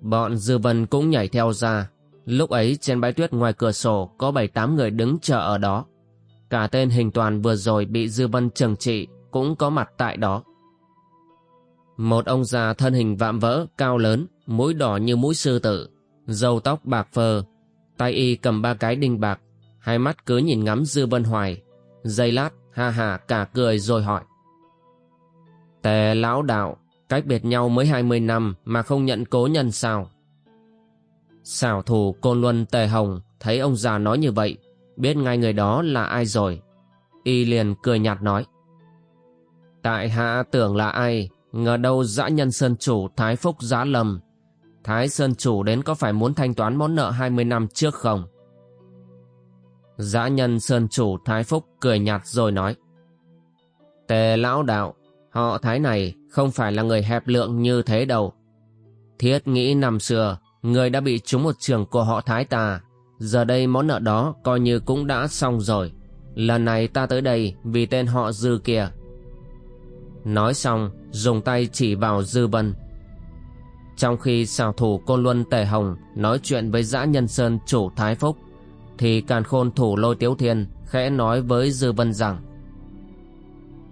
Bọn Dư Vân cũng nhảy theo ra, lúc ấy trên bãi tuyết ngoài cửa sổ có bảy tám người đứng chờ ở đó. Cả tên hình toàn vừa rồi bị Dư Vân trừng trị cũng có mặt tại đó. Một ông già thân hình vạm vỡ, cao lớn, mũi đỏ như mũi sư tử, râu tóc bạc phơ, tay y cầm ba cái đinh bạc, hai mắt cứ nhìn ngắm Dư Vân hoài, Giây lát, ha ha cả cười rồi hỏi. Tề lão đạo, cách biệt nhau mới 20 năm mà không nhận cố nhân sao? Xảo thủ côn luân tề hồng thấy ông già nói như vậy, biết ngay người đó là ai rồi. Y liền cười nhạt nói. Tại hạ tưởng là ai, ngờ đâu dã nhân sơn chủ Thái Phúc Giá lầm Thái Sơn chủ đến có phải muốn thanh toán món nợ 20 năm trước không? Dã nhân Sơn Chủ Thái Phúc cười nhạt rồi nói. Tề lão đạo, họ Thái này không phải là người hẹp lượng như thế đâu. Thiết nghĩ năm xưa, người đã bị trúng một trường của họ Thái ta, Giờ đây món nợ đó coi như cũng đã xong rồi. Lần này ta tới đây vì tên họ Dư kia Nói xong, dùng tay chỉ vào Dư Vân. Trong khi xào thủ Côn Luân Tề Hồng nói chuyện với dã nhân sơn chủ Thái Phúc, Thì càn khôn thủ lôi tiếu thiên khẽ nói với Dư Vân rằng,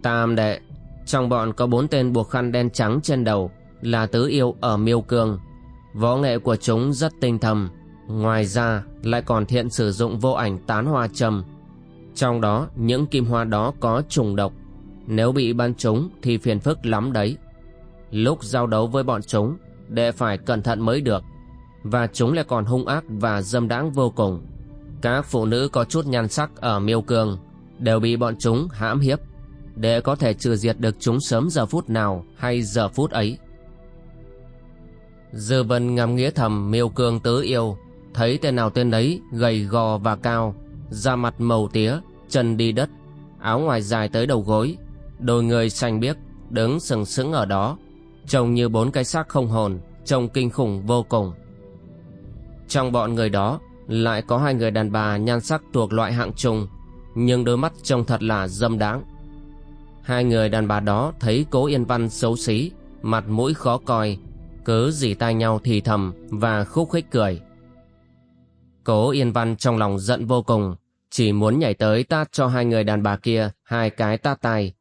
Tam đệ, Trong bọn có bốn tên buộc khăn đen trắng trên đầu Là tứ yêu ở Miêu Cương. Võ nghệ của chúng rất tinh thầm Ngoài ra, lại còn thiện sử dụng vô ảnh tán hoa trầm. Trong đó, những kim hoa đó có trùng độc. Nếu bị bắn chúng thì phiền phức lắm đấy. Lúc giao đấu với bọn chúng, Đệ phải cẩn thận mới được. Và chúng lại còn hung ác và dâm đãng vô cùng. Các phụ nữ có chút nhan sắc ở miêu cường, Đều bị bọn chúng hãm hiếp. Để có thể trừ diệt được chúng sớm giờ phút nào hay giờ phút ấy. Dư vân ngắm nghĩa thầm miêu cương tứ yêu. Thấy tên nào tên đấy, gầy gò và cao, Da mặt màu tía, Chân đi đất, Áo ngoài dài tới đầu gối. Đôi người xanh biếc Đứng sừng sững ở đó, Trông như bốn cái xác không hồn, Trông kinh khủng vô cùng. Trong bọn người đó, Lại có hai người đàn bà nhan sắc thuộc loại hạng trung Nhưng đôi mắt trông thật là dâm đáng Hai người đàn bà đó thấy cố yên văn xấu xí, Mặt mũi khó coi Cứ dỉ tai nhau thì thầm Và khúc khích cười. Cố Yên Văn trong lòng giận vô cùng, chỉ muốn nhảy tới tát cho hai người đàn bà kia hai cái tát tay.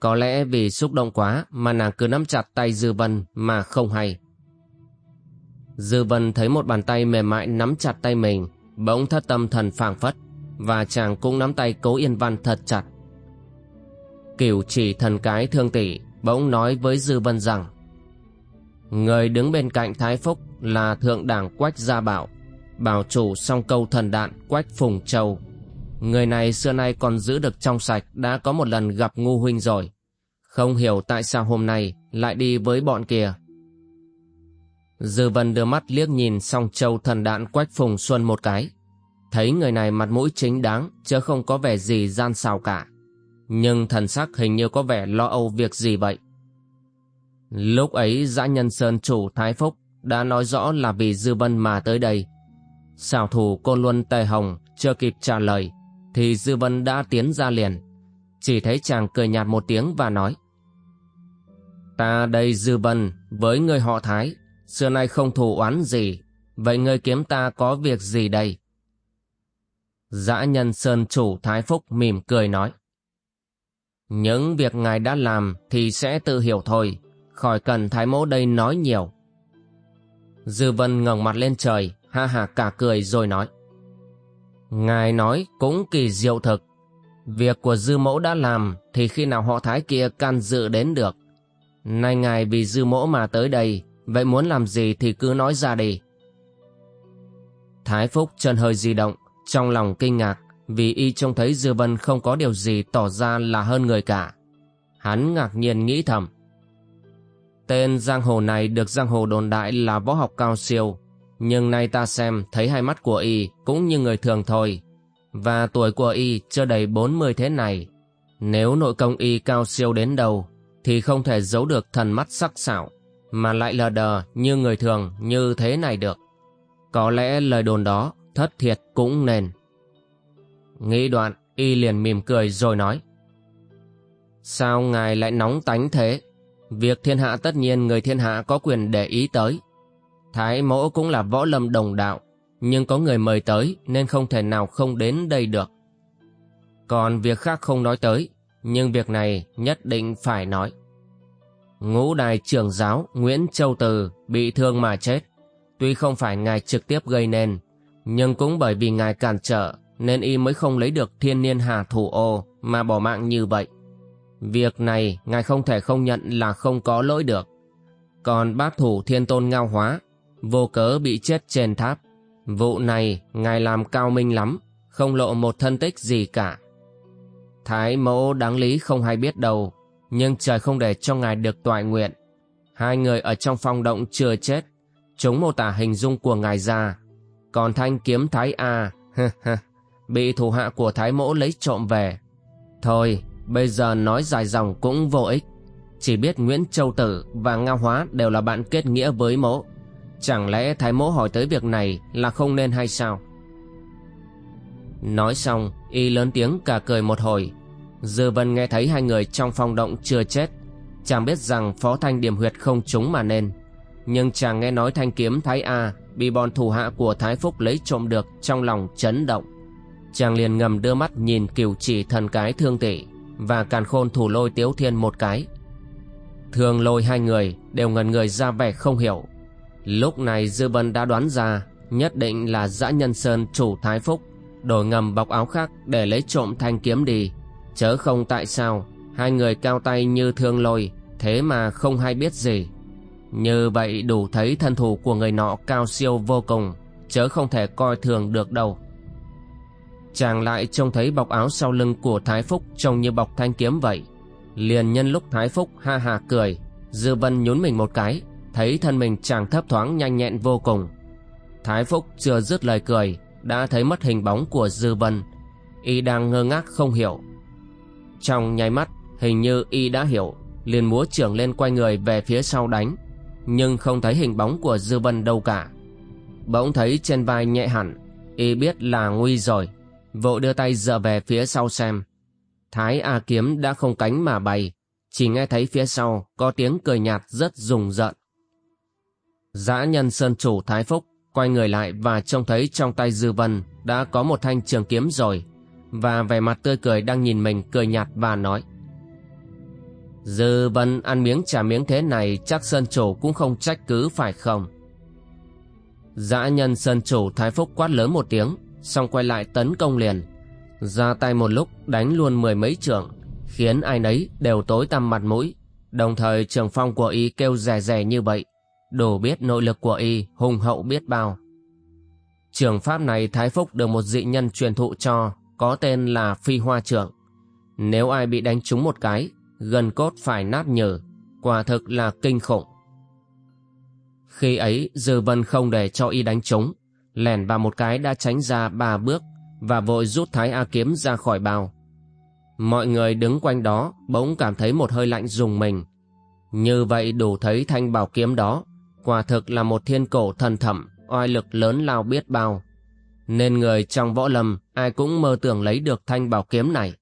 Có lẽ vì xúc động quá mà nàng cứ nắm chặt tay Dư Vân mà không hay. Dư Vân thấy một bàn tay mềm mại nắm chặt tay mình, bỗng thất tâm thần phảng phất, và chàng cũng nắm tay Cố Yên Văn thật chặt. Cửu chỉ thần cái thương tỷ bỗng nói với Dư Vân rằng Người đứng bên cạnh Thái Phúc là thượng đảng Quách Gia Bảo bảo chủ song câu thần đạn Quách Phùng Châu. Người này xưa nay còn giữ được trong sạch, đã có một lần gặp ngu huynh rồi. Không hiểu tại sao hôm nay lại đi với bọn kia. Dư vân đưa mắt liếc nhìn song châu thần đạn Quách Phùng Xuân một cái. Thấy người này mặt mũi chính đáng chứ không có vẻ gì gian xào cả. Nhưng thần sắc hình như có vẻ lo âu việc gì vậy. Lúc ấy dã nhân sơn chủ Thái Phúc đã nói rõ là vì Dư Vân mà tới đây xảo thủ côn luân tề hồng chưa kịp trả lời, thì dư vân đã tiến ra liền. Chỉ thấy chàng cười nhạt một tiếng và nói, ta đây dư vân, với người họ thái, xưa nay không thù oán gì. Vậy người kiếm ta có việc gì đây? Dã nhân sơn chủ thái phúc mỉm cười nói, những việc ngài đã làm thì sẽ tự hiểu thôi, khỏi cần thái mẫu đây nói nhiều. Dư vân ngẩng mặt lên trời ha ha cả cười rồi nói. Ngài nói cũng kỳ diệu thực. Việc của dư mẫu đã làm thì khi nào họ thái kia can dự đến được. Nay ngài vì dư mẫu mà tới đây, vậy muốn làm gì thì cứ nói ra đi. Thái Phúc chân hơi di động, trong lòng kinh ngạc vì y trông thấy Dư Vân không có điều gì tỏ ra là hơn người cả. Hắn ngạc nhiên nghĩ thầm. Tên giang hồ này được giang hồ đồn đại là võ học cao siêu, nhưng nay ta xem thấy hai mắt của y cũng như người thường thôi. Và tuổi của y chưa đầy 40 thế này. Nếu nội công y cao siêu đến đâu thì không thể giấu được thần mắt sắc sảo mà lại lờ đờ như người thường như thế này được. Có lẽ lời đồn đó thất thiệt cũng nên. Nghĩ đoạn, y liền mỉm cười rồi nói. Sao ngài lại nóng tánh thế? Việc thiên hạ tất nhiên người thiên hạ có quyền để ý tới. Thái mỗ cũng là võ lâm đồng đạo, nhưng có người mời tới nên không thể nào không đến đây được. Còn việc khác không nói tới, nhưng việc này nhất định phải nói. Ngũ đài trưởng giáo Nguyễn Châu Từ bị thương mà chết. Tuy không phải ngài trực tiếp gây nên, nhưng cũng bởi vì ngài cản trở nên y mới không lấy được thiên niên hà thủ ô mà bỏ mạng như vậy. Việc này ngài không thể không nhận là không có lỗi được. Còn bác thủ thiên tôn ngao hóa vô cớ bị chết trên tháp. Vụ này ngài làm cao minh lắm, không lộ một thân tích gì cả. Thái mẫu đáng lý không hay biết đâu, nhưng trời không để cho ngài được toại nguyện. Hai người ở trong phong động chưa chết, chúng mô tả hình dung của ngài ra. Còn thanh kiếm Thái A, bị thủ hạ của Thái mẫu lấy trộm về. Thôi, bây giờ nói dài dòng cũng vô ích. Chỉ biết Nguyễn Châu Tử và nga Hóa đều là bạn kết nghĩa với mẫu. Chẳng lẽ Thái Mỗ hỏi tới việc này là không nên hay sao? Nói xong, y lớn tiếng cả cười một hồi. Dư Vân nghe thấy hai người trong phong động chưa chết, Chàng biết rằng phó thanh điểm huyệt không trúng mà nên. Nhưng chàng nghe nói thanh kiếm Thái A Bị bọn thủ hạ của Thái Phúc lấy trộm được Trong lòng chấn động. Chàng liền ngầm đưa mắt nhìn cửu chỉ thần cái thương tỷ Và càn khôn thủ lôi tiếu thiên một cái. Thường lôi hai người đều ngần người ra vẻ không hiểu. Lúc này Dư Vân đã đoán ra, Nhất định là dã nhân sơn chủ Thái Phúc. Đổi ngầm bọc áo khác để lấy trộm thanh kiếm đi. Chớ không tại sao, Hai người cao tay như thương lôi, Thế mà không hay biết gì. Như vậy đủ thấy thân thủ của người nọ cao siêu vô cùng, Chớ không thể coi thường được đâu. Chàng lại trông thấy bọc áo sau lưng của Thái Phúc Trông như bọc thanh kiếm vậy. Liền nhân lúc Thái Phúc ha hà cười, Dư Vân nhún mình một cái. Thấy thân mình chàng thấp thoáng, nhanh nhẹn vô cùng. Thái Phúc chưa dứt lời cười, Đã thấy mất hình bóng của Dư Vân. Y đang ngơ ngác không hiểu. Trong nháy mắt, Hình như Y đã hiểu, liền múa trưởng lên quay người về phía sau đánh, Nhưng không thấy hình bóng của Dư Vân đâu cả. Bỗng thấy trên vai nhẹ hẳn, Y biết là nguy rồi, Vội đưa tay dựa về phía sau xem. Thái A Kiếm đã không cánh mà bay Chỉ nghe thấy phía sau Có tiếng cười nhạt rất rùng rợn giã nhân sơn chủ Thái Phúc Quay người lại và trông thấy trong tay Dư Vân Đã có một thanh trường kiếm rồi, Và vẻ mặt tươi cười đang nhìn mình cười nhạt và nói, Dư Vân ăn miếng trả miếng thế này Chắc Sơn Chủ cũng không trách cứ, phải không? Dã nhân Sơn Chủ Thái Phúc quát lớn một tiếng, Xong quay lại tấn công liền. Ra tay một lúc đánh luôn mười mấy trưởng, khiến ai nấy đều tối tăm mặt mũi. Đồng thời trường phong của y kêu rè rè như vậy đủ biết nội lực của y hùng hậu biết bao trường pháp này thái phúc được một dị nhân truyền thụ cho có tên là phi hoa trưởng nếu ai bị đánh trúng một cái gần cốt phải nát nhừ quả thực là kinh khủng khi ấy dư vân không để cho y đánh trúng lẻn vào một cái đã tránh ra ba bước và vội rút thái A kiếm ra khỏi bao. Mọi người đứng quanh đó bỗng cảm thấy một hơi lạnh rùng mình. Như vậy đủ thấy thanh bảo kiếm đó, quả thực là một thiên cổ thần thẩm, oai lực lớn lao biết bao. Nên người trong võ lâm ai cũng mơ tưởng lấy được thanh bảo kiếm này.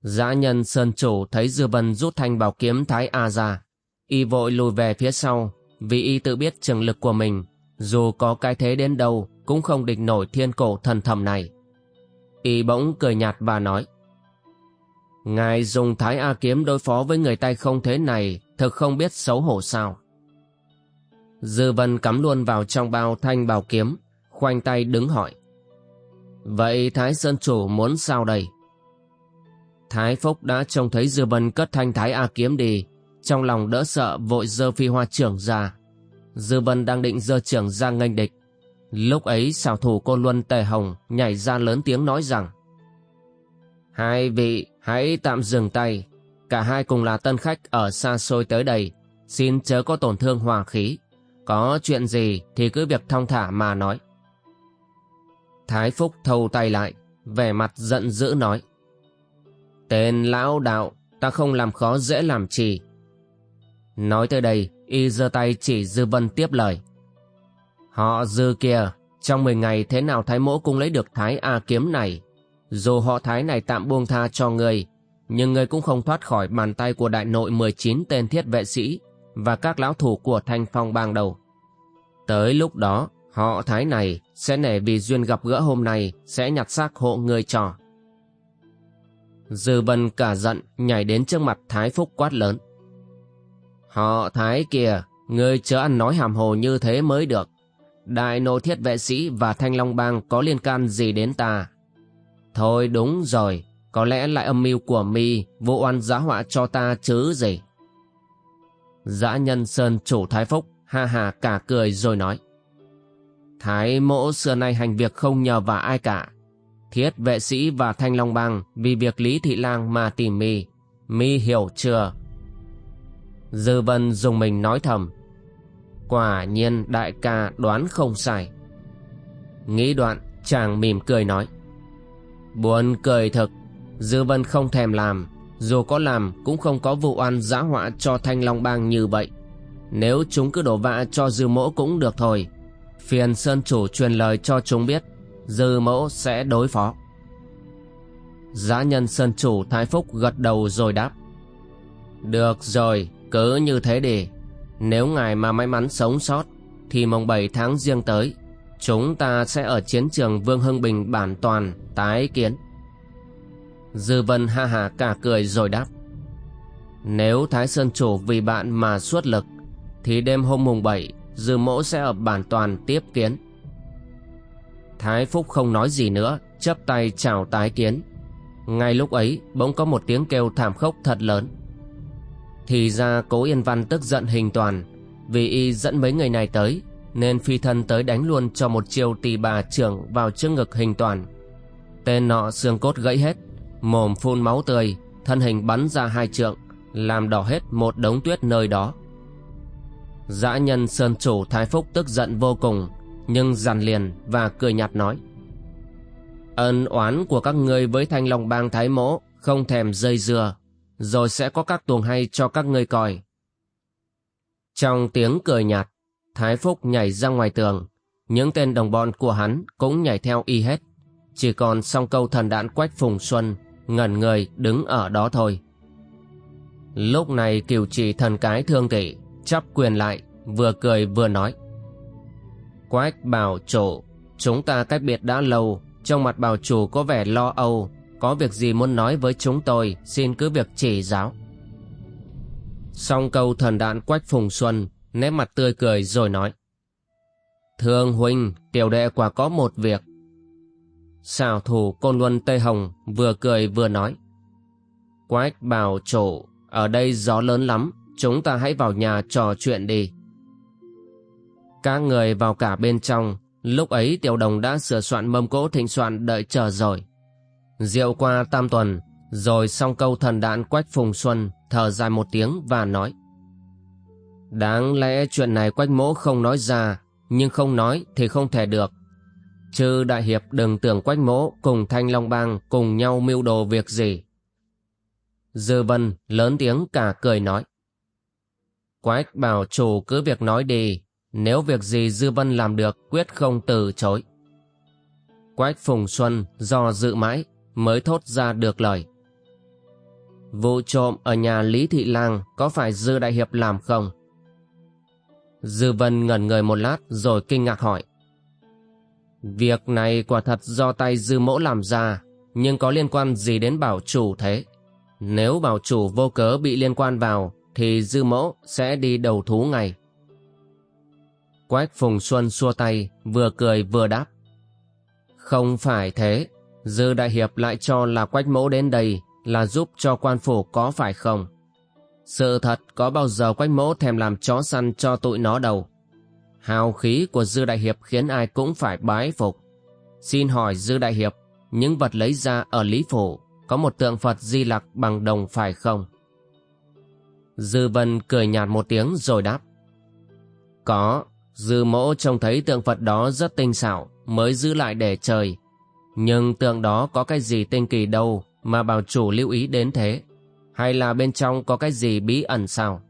Dã nhân Sơn Chủ thấy Dư Vân rút thanh bảo kiếm Thái A ra. Y vội lùi về phía sau, vì y tự biết trường lực của mình, dù có cái thế đến đâu cũng không địch nổi thiên cổ thần thầm này. Y bỗng cười nhạt và nói Ngài dùng thái A kiếm đối phó với người tay không thế này thực không biết xấu hổ sao. Dư vân cắm luôn vào trong bao thanh bào kiếm, khoanh tay đứng hỏi. Vậy Thái Sơn Chủ muốn sao đây? Thái Phúc đã trông thấy Dư Vân cất thanh Thái A kiếm đi, trong lòng đỡ sợ vội dơ phi hoa trưởng ra. Dư Vân đang định dơ trưởng ra nghênh địch, Lúc ấy xảo thủ cô Luân Tề Hồng nhảy ra lớn tiếng nói rằng Hai vị hãy tạm dừng tay Cả hai cùng là tân khách ở xa xôi tới đây Xin chớ có tổn thương hòa khí có chuyện gì thì cứ việc thong thả mà nói. Thái Phúc thâu tay lại Vẻ mặt giận dữ nói. Tên lão đạo Ta không làm khó dễ làm trì. Nói tới đây Y giơ tay chỉ Dư Vân tiếp lời. Họ dư kia, trong 10 ngày thế nào Thái Mỗ cũng lấy được Thái A kiếm này. Dù họ Thái này tạm buông tha cho người, nhưng người cũng không thoát khỏi bàn tay của đại nội 19 tên thiết vệ sĩ và các lão thủ của thanh phong bang đầu. Tới lúc đó, họ Thái này sẽ nể vì duyên gặp gỡ hôm nay sẽ nhặt xác hộ người trò. Dư bần cả giận nhảy đến trước mặt Thái Phúc quát lớn. Họ Thái kìa, người chớ ăn nói hàm hồ như thế mới được. Đại nô thiết vệ sĩ và thanh long bang có liên can gì đến ta? Thôi đúng rồi, có lẽ lại âm mưu của mi vô oan giá họa cho ta chứ gì? Dã nhân sơn chủ Thái Phúc, ha hà cả cười rồi nói. Thái mỗ xưa nay hành việc không nhờ vào ai cả. Thiết vệ sĩ và thanh long bang vì việc Lý Thị Lang mà tìm mi. Mi hiểu chưa? Dư vân dùng mình nói thầm. Quả nhiên đại ca đoán không sai Nghĩ đoạn, chàng mỉm cười nói Buồn cười thực, Dư vân không thèm làm dù có làm cũng không có vụ oan giã họa cho thanh long bang như vậy. Nếu chúng cứ đổ vạ cho dư mỗ cũng được thôi. Phiền Sơn Chủ truyền lời cho chúng biết Dư mẫu sẽ đối phó. Giá nhân sơn chủ Thái Phúc gật đầu rồi đáp. Được rồi, cứ như thế đi. Nếu ngài mà may mắn sống sót Thì mồng 7 tháng riêng tới Chúng ta sẽ ở chiến trường Vương Hưng Bình bản toàn tái kiến. Dư Vân ha hà cả cười rồi đáp. Nếu Thái Sơn Chủ vì bạn mà suốt lực, Thì đêm hôm mùng 7 Dư mẫu sẽ ở bản toàn tiếp kiến. Thái Phúc không nói gì nữa, chắp tay chào tái kiến. Ngay lúc ấy, bỗng có một tiếng kêu thảm khốc thật lớn. Thì ra cố yên văn tức giận hình toàn, vì y dẫn mấy người này tới, nên phi thân tới đánh luôn cho một chiêu tỳ bà trưởng vào trước ngực hình toàn. Tên nọ xương cốt gãy hết mồm phun máu tươi, thân hình bắn ra hai trượng, làm đỏ hết một đống tuyết nơi đó. Dã nhân sơn chủ thái phúc tức giận vô cùng, nhưng dằn liền và cười nhạt nói, ân oán của các ngươi với thanh long bang thái mỗ không thèm dây dưa, rồi sẽ có các tuồng hay cho các ngươi coi. Trong tiếng cười nhạt, thái phúc nhảy ra ngoài tường, những tên đồng bọn của hắn cũng nhảy theo y hết. Chỉ còn song câu thần đạn quách phùng xuân ngẩn người đứng ở đó thôi. Lúc này kiều trì thần cái thương tỷ chắp quyền lại, vừa cười vừa nói. Quách bảo chủ, chúng ta cách biệt đã lâu, trong mặt bảo chủ có vẻ lo âu, có việc gì muốn nói với chúng tôi, xin cứ việc chỉ giáo. Song câu thần đạn quách phùng xuân nét mặt tươi cười rồi nói. Thương huynh, tiểu đệ quả có một việc xảo thủ côn luân tây hồng vừa cười vừa nói quách bảo chủ ở đây gió lớn lắm chúng ta hãy vào nhà trò chuyện đi các người vào cả bên trong Lúc ấy tiểu đồng đã sửa soạn mâm cỗ thịnh soạn đợi chờ rồi. Rượu qua tam tuần, rồi xong câu thần đạn Quách Phùng Xuân thở dài một tiếng và nói. Đáng lẽ chuyện này Quách Mỗ không nói ra, nhưng không nói thì không thể được. Chứ Đại Hiệp đừng tưởng Quách Mỗ cùng Thanh Long Bang cùng nhau mưu đồ việc gì. Dư Vân lớn tiếng cả cười nói. Quách bảo chủ cứ việc nói đi, nếu việc gì Dư Vân làm được quyết không từ chối. Quách Phùng Xuân do dự mãi mới thốt ra được lời. Vụ trộm ở nhà Lý Thị Lang có phải Dư Đại Hiệp làm không? Dư Vân ngẩn người một lát rồi kinh ngạc hỏi. Việc này quả thật do tay Dư mẫu làm ra, nhưng có liên quan gì đến bảo chủ thế? Nếu bảo chủ vô cớ bị liên quan vào, thì Dư mẫu sẽ đi đầu thú ngay. Quách Phùng Xuân xua tay, vừa cười vừa đáp. Không phải thế, Dư Đại Hiệp lại cho là Quách Mẫu đến đây là giúp cho quan phủ có phải không? Sự thật có bao giờ Quách Mẫu thèm làm chó săn cho tụi nó đâu. Hào khí của Dư Đại Hiệp khiến ai cũng phải bái phục. Xin hỏi Dư Đại Hiệp, những vật lấy ra ở Lý Phủ có một tượng Phật di lặc bằng đồng phải không? Dư Vân cười nhạt một tiếng rồi đáp. Có, Dư mẫu trông thấy tượng Phật đó rất tinh xảo mới giữ lại để trời. Nhưng tượng đó có cái gì tinh kỳ đâu mà bảo chủ lưu ý đến thế? Hay là bên trong có cái gì bí ẩn sao?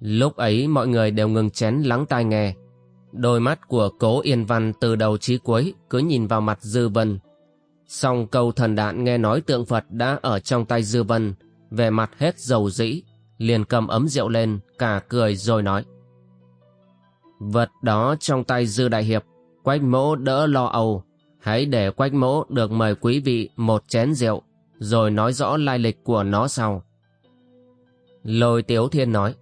Lúc ấy mọi người đều ngừng chén lắng tai nghe. Đôi mắt của cố Yên Văn từ đầu chí cuối cứ nhìn vào mặt Dư Vân. Xong câu thần đạn nghe nói tượng Phật đã ở trong tay Dư Vân, về mặt hết dầu dĩ, liền cầm ấm rượu lên, cả cười rồi nói. Vật đó trong tay Dư Đại Hiệp, Quách Mỗ đỡ lo âu. Hãy để Quách Mỗ được mời quý vị một chén rượu, rồi nói rõ lai lịch của nó sau. Lôi Tiếu Thiên nói,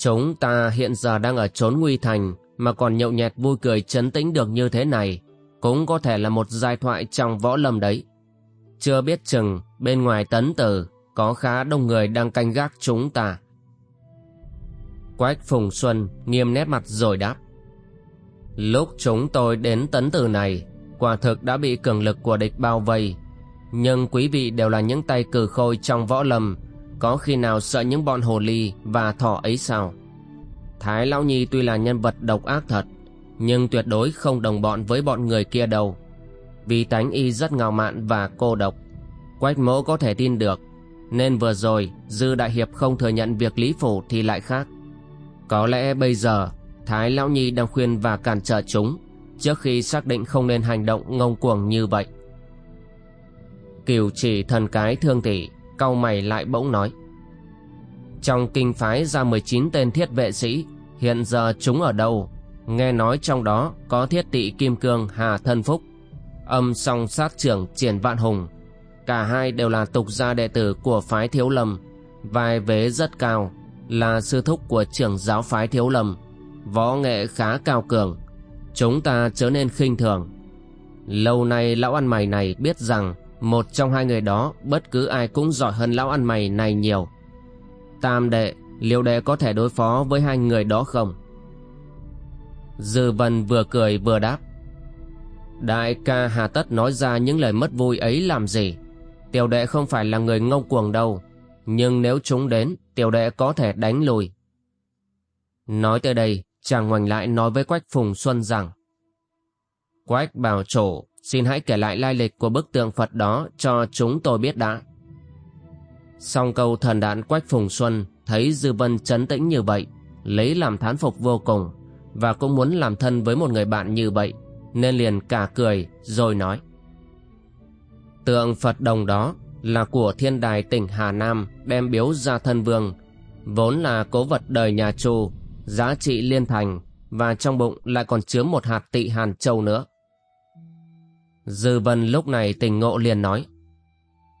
Chúng ta hiện giờ đang ở trốn nguy thành, mà còn nhậu nhẹt vui cười chấn tĩnh được như thế này, cũng có thể là một giai thoại trong võ lâm đấy. Chưa biết chừng, bên ngoài tấn tử, có khá đông người đang canh gác chúng ta. Quách Phùng Xuân nghiêm nét mặt rồi đáp. Lúc chúng tôi đến tấn tử này, quả thực đã bị cường lực của địch bao vây. Nhưng quý vị đều là những tay cử khôi trong võ lâm, có khi nào sợ những bọn hồ ly và thỏ ấy sao? Thái Lão Nhi tuy là nhân vật độc ác thật, nhưng tuyệt đối không đồng bọn với bọn người kia đâu. Vì tánh y rất ngạo mạn và cô độc. Quách mỗ có thể tin được, nên vừa rồi Dư Đại Hiệp không thừa nhận việc Lý Phủ thì lại khác. Có lẽ bây giờ Thái Lão Nhi đang khuyên và cản trở chúng trước khi xác định không nên hành động ngông cuồng như vậy. Kiều chỉ thần cái thương tỷ, cau mày lại bỗng nói. Trong kinh phái ra 19 tên thiết vệ sĩ, hiện giờ chúng ở đâu? Nghe nói trong đó có thiết tị Kim Cương Hà Thân Phúc, âm song sát trưởng Triển Vạn Hùng. Cả hai đều là tục gia đệ tử của phái Thiếu Lâm, vai vế rất cao, là sư thúc của trưởng giáo phái Thiếu Lâm, võ nghệ khá cao cường. Chúng ta chớ nên khinh thường. Lâu nay lão ăn mày này biết rằng một trong hai người đó bất cứ ai cũng giỏi hơn lão ăn mày này nhiều. Tam đệ, liệu đệ có thể đối phó với hai người đó không? Dư Vân vừa cười vừa đáp. Đại ca hà tất nói ra những lời mất vui ấy làm gì? Tiểu đệ không phải là người ngông cuồng đâu. Nhưng nếu chúng đến, tiểu đệ có thể đánh lùi. Nói tới đây, chàng ngoảnh lại nói với Quách Phùng Xuân rằng Quách bảo chủ, xin hãy kể lại lai lịch của bức tượng Phật đó cho chúng tôi biết đã. Xong câu thần đạn Quách Phùng Xuân thấy Dư Vân chấn tĩnh như vậy, lấy làm thán phục vô cùng, và cũng muốn làm thân với một người bạn như vậy, nên liền cả cười rồi nói. Tượng Phật đồng đó là của thiên đài tỉnh Hà Nam đem biếu ra thân vương, vốn là cố vật đời nhà Chu, giá trị liên thành, và trong bụng lại còn chứa một hạt tị hàn châu nữa. Dư Vân lúc này tình ngộ liền nói,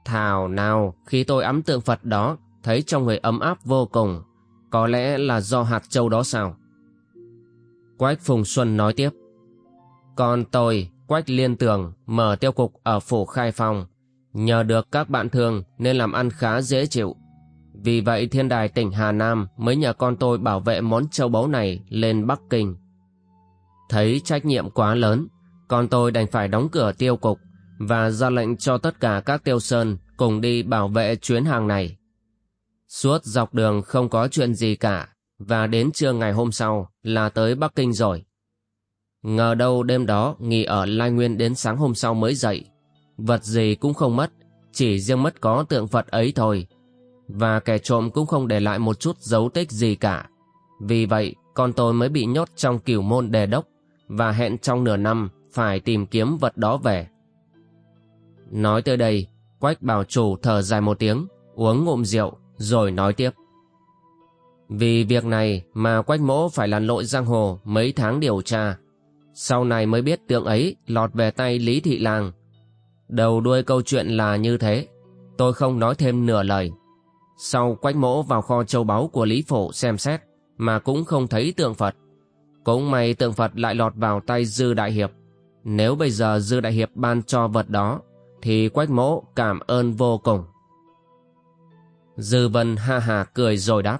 Thảo nào khi tôi ấm tượng Phật đó thấy trong người ấm áp vô cùng, có lẽ là do hạt châu đó sao? Quách Phùng Xuân nói tiếp, Còn tôi, Quách Liên Tường, mở tiêu cục ở phủ Khai Phong, nhờ được các bạn thương nên làm ăn khá dễ chịu. Vì vậy thiên đài tỉnh Hà Nam mới nhờ con tôi bảo vệ món châu báu này lên Bắc Kinh. Thấy trách nhiệm quá lớn, con tôi đành phải đóng cửa tiêu cục và ra lệnh cho tất cả các tiêu sơn cùng đi bảo vệ chuyến hàng này. Suốt dọc đường không có chuyện gì cả và đến trưa ngày hôm sau là tới Bắc Kinh rồi. Ngờ đâu đêm đó nghỉ ở Lai Nguyên đến sáng hôm sau mới dậy. Vật gì cũng không mất, chỉ riêng mất có tượng Phật ấy thôi. Và kẻ trộm cũng không để lại một chút dấu tích gì cả. Vì vậy, con tôi mới bị nhốt trong cửu môn đề đốc và hẹn trong nửa năm phải tìm kiếm vật đó về. Nói tới đây, Quách bảo chủ thở dài một tiếng, uống ngụm rượu, rồi nói tiếp. Vì việc này mà Quách mỗ phải lăn lội giang hồ mấy tháng điều tra. Sau này mới biết tượng ấy lọt về tay Lý Thị Lang. Đầu đuôi câu chuyện là như thế, tôi không nói thêm nửa lời. Sau Quách mỗ vào kho châu báu của Lý Phổ xem xét, mà cũng không thấy tượng Phật. Cũng may tượng Phật lại lọt vào tay Dư Đại Hiệp. Nếu bây giờ Dư Đại Hiệp ban cho vật đó, thì Quách mỗ cảm ơn vô cùng. Dư Vân ha hà cười rồi đáp.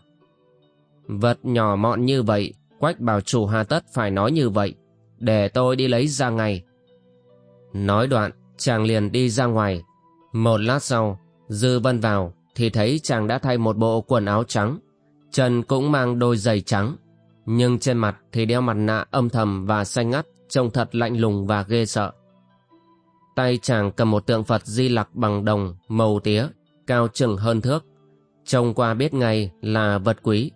Vật nhỏ mọn như vậy, Quách bảo chủ hà tất phải nói như vậy, để tôi đi lấy ra ngay. Nói đoạn, chàng liền đi ra ngoài. Một lát sau, Dư Vân vào, thì thấy chàng đã thay một bộ quần áo trắng, chân cũng mang đôi giày trắng, nhưng trên mặt thì đeo mặt nạ âm thầm và xanh ngắt, trông thật lạnh lùng và ghê sợ. Tay chàng cầm một tượng Phật di lặc bằng đồng, màu tía, cao chừng hơn thước, trông qua biết ngay là vật quý.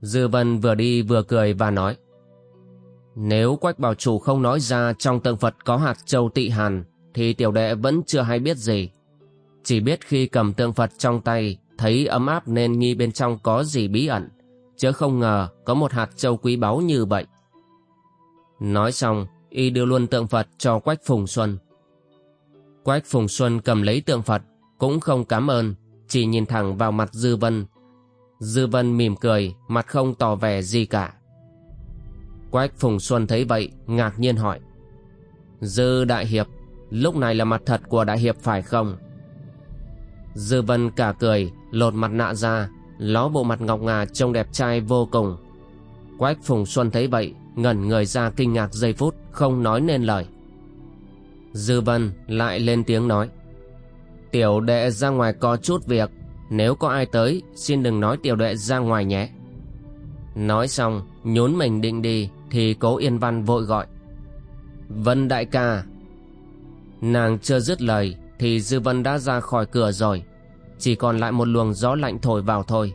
Dư Vân vừa đi vừa cười và nói Nếu Quách Bảo Chủ không nói ra trong tượng Phật có hạt châu tị hàn thì tiểu đệ vẫn chưa hay biết gì. Chỉ biết khi cầm tượng Phật trong tay thấy ấm áp nên nghi bên trong có gì bí ẩn, chứ không ngờ có một hạt châu quý báu như vậy. Nói xong, y đưa luôn tượng Phật cho Quách Phùng Xuân. Quách Phùng Xuân cầm lấy tượng Phật, cũng không cảm ơn, chỉ nhìn thẳng vào mặt Dư Vân Dư Vân mỉm cười, mặt không tỏ vẻ gì cả. Quách Phùng Xuân thấy vậy, ngạc nhiên hỏi. Dư Đại Hiệp, lúc này là mặt thật của Đại Hiệp phải không? Dư Vân cả cười, lột mặt nạ ra, ló bộ mặt ngọc ngà trông đẹp trai vô cùng. Quách Phùng Xuân thấy vậy, ngẩn người ra kinh ngạc giây phút, không nói nên lời. Dư Vân lại lên tiếng nói. Tiểu đệ ra ngoài có chút việc, nếu có ai tới Xin đừng nói tiểu đệ ra ngoài nhé Nói xong Nhún mình định đi Thì cố Yên Văn vội gọi Vân đại ca Nàng chưa dứt lời Thì Dư Vân đã ra khỏi cửa rồi Chỉ còn lại một luồng gió lạnh thổi vào thôi